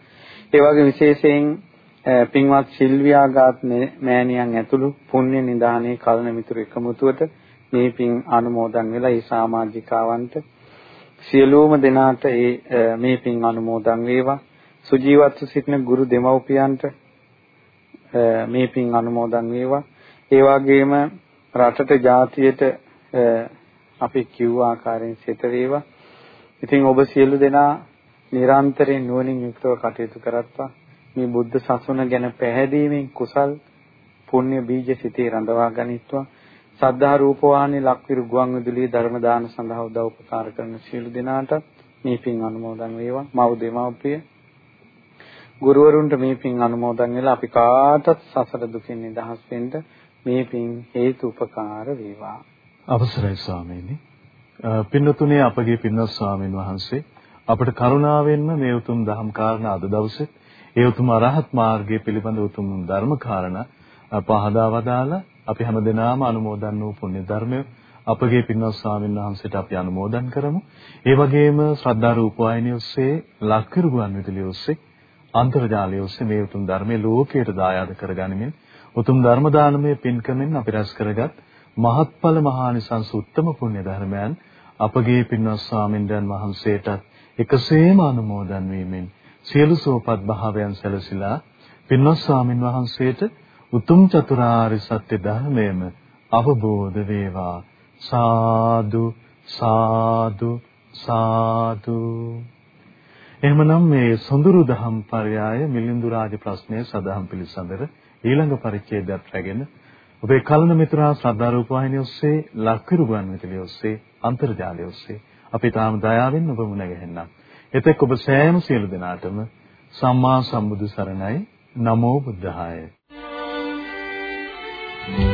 A: ඒ වගේ විශේෂයෙන් පින්වත් සිල්වියා ගාත් මෑණියන් ඇතුළු පුණ්‍ය නිදානේ කලන මිතුරු එකමුතුවට මේ පින් අනුමෝදන් වෙලා ඒ සමාජිකාවන්ට සියලුම දෙනාට ඒ මේ පින් අනුමෝදන් වේවා. සුජීවත්ව සිටින ගුරු දෙමව්පියන්ට මේ පින් අනුමෝදන් වේවා. ඒ වගේම රටට ජාතියට අපි කිව්ව ආකාරයෙන් සිත වේවා. ඉතින් ඔබ සියලු දෙනා නිරන්තරයෙන් නුවණින් යුක්තව කටයුතු කරත්වා. මේ බුද්ධ සසුන ගැන පැහැදීමෙන් කුසල් පුණ්‍ය බීජ සිතේ රඳවා ගනිත්වා. සද්ධා රූපවාහිනී ලක්විරු ගුවන් විදුලියේ ධර්ම දාන සඳහා උදව් උපකාර කරන සියලු දෙනාට මේ පින් අනුමෝදන් වේවා. මව් දෙමව්පිය ගුරුවරුන්ට මේ පින් අනුමෝදන් වෙලා අපි කාටත් සසර දුකින් නිදහස් වෙන්න මේ පින් හේතු උපකාර වේවා.
B: අවසරයි ස්වාමීනි. පින්නතුනේ අපගේ පින්වත් ස්වාමීන් වහන්සේ අපට කරුණාවෙන්ම මේ උතුම් දහම් කාරණා අද දවසේ ඒ උතුම් අරහත් මාර්ගයේ පිළිබඳ උතුම් ධර්ම කාරණා පහදා වදාලා අපි හැමදෙනාම අනුමෝදන් වූ පුණ්‍ය ධර්මය අපගේ පින්වත් ස්වාමීන් වහන්සේට අපි අනුමෝදන් කරමු. ඒ වගේම ශ්‍රද්ධා රූපවාහිනිය ඔස්සේ ලක්කිරු ගුවන් විදුලිය ඔස්සේ අන්තර්ජාලය ඔස්සේ මේ උතුම් ධර්මයේ ලෝකයට දායාද කරගනිමින් උතුම් ධර්ම දානමය පින්කමෙන් අපි රැස් කරගත් මහත්ඵල මහානිසංස උත්තම පුණ්‍ය ධර්මයන් අපගේ පින්වත් ස්වාමීන් වහන්සේටත් එකසේම අනුමෝදන් වීමෙන් සියලු සෝපත් භාවයන් සැලසিলা පින්වත් ස්වාමින් වහන්සේට උතුම් චතුරාර්ය සත්‍ය ධර්මයම අවබෝධ වේවා සාදු සාදු සාදු එහෙමනම් මේ සොඳුරු දහම් පරයය මිලින්දු රාජ ප්‍රශ්නය සදාම් පිළිසඳර ඊළඟ පරිච්ඡේදයක් රැගෙන ඔබේ කලන මිතුරා ශ්‍රද්ධා රූප වාහිනිය ඔස්සේ ලක්විරු ගුවන් විදුලිය ඔස්සේ අන්තර්ජාලය ඔස්සේ අපි තාම දයාවෙන් ඔබ මුණ ගැහෙන්නම්. එතෙක් ඔබ සෑම සියලු දෙනාටම සම්මා සම්බුදු සරණයි නමෝ බුද්ධාය. Thank you.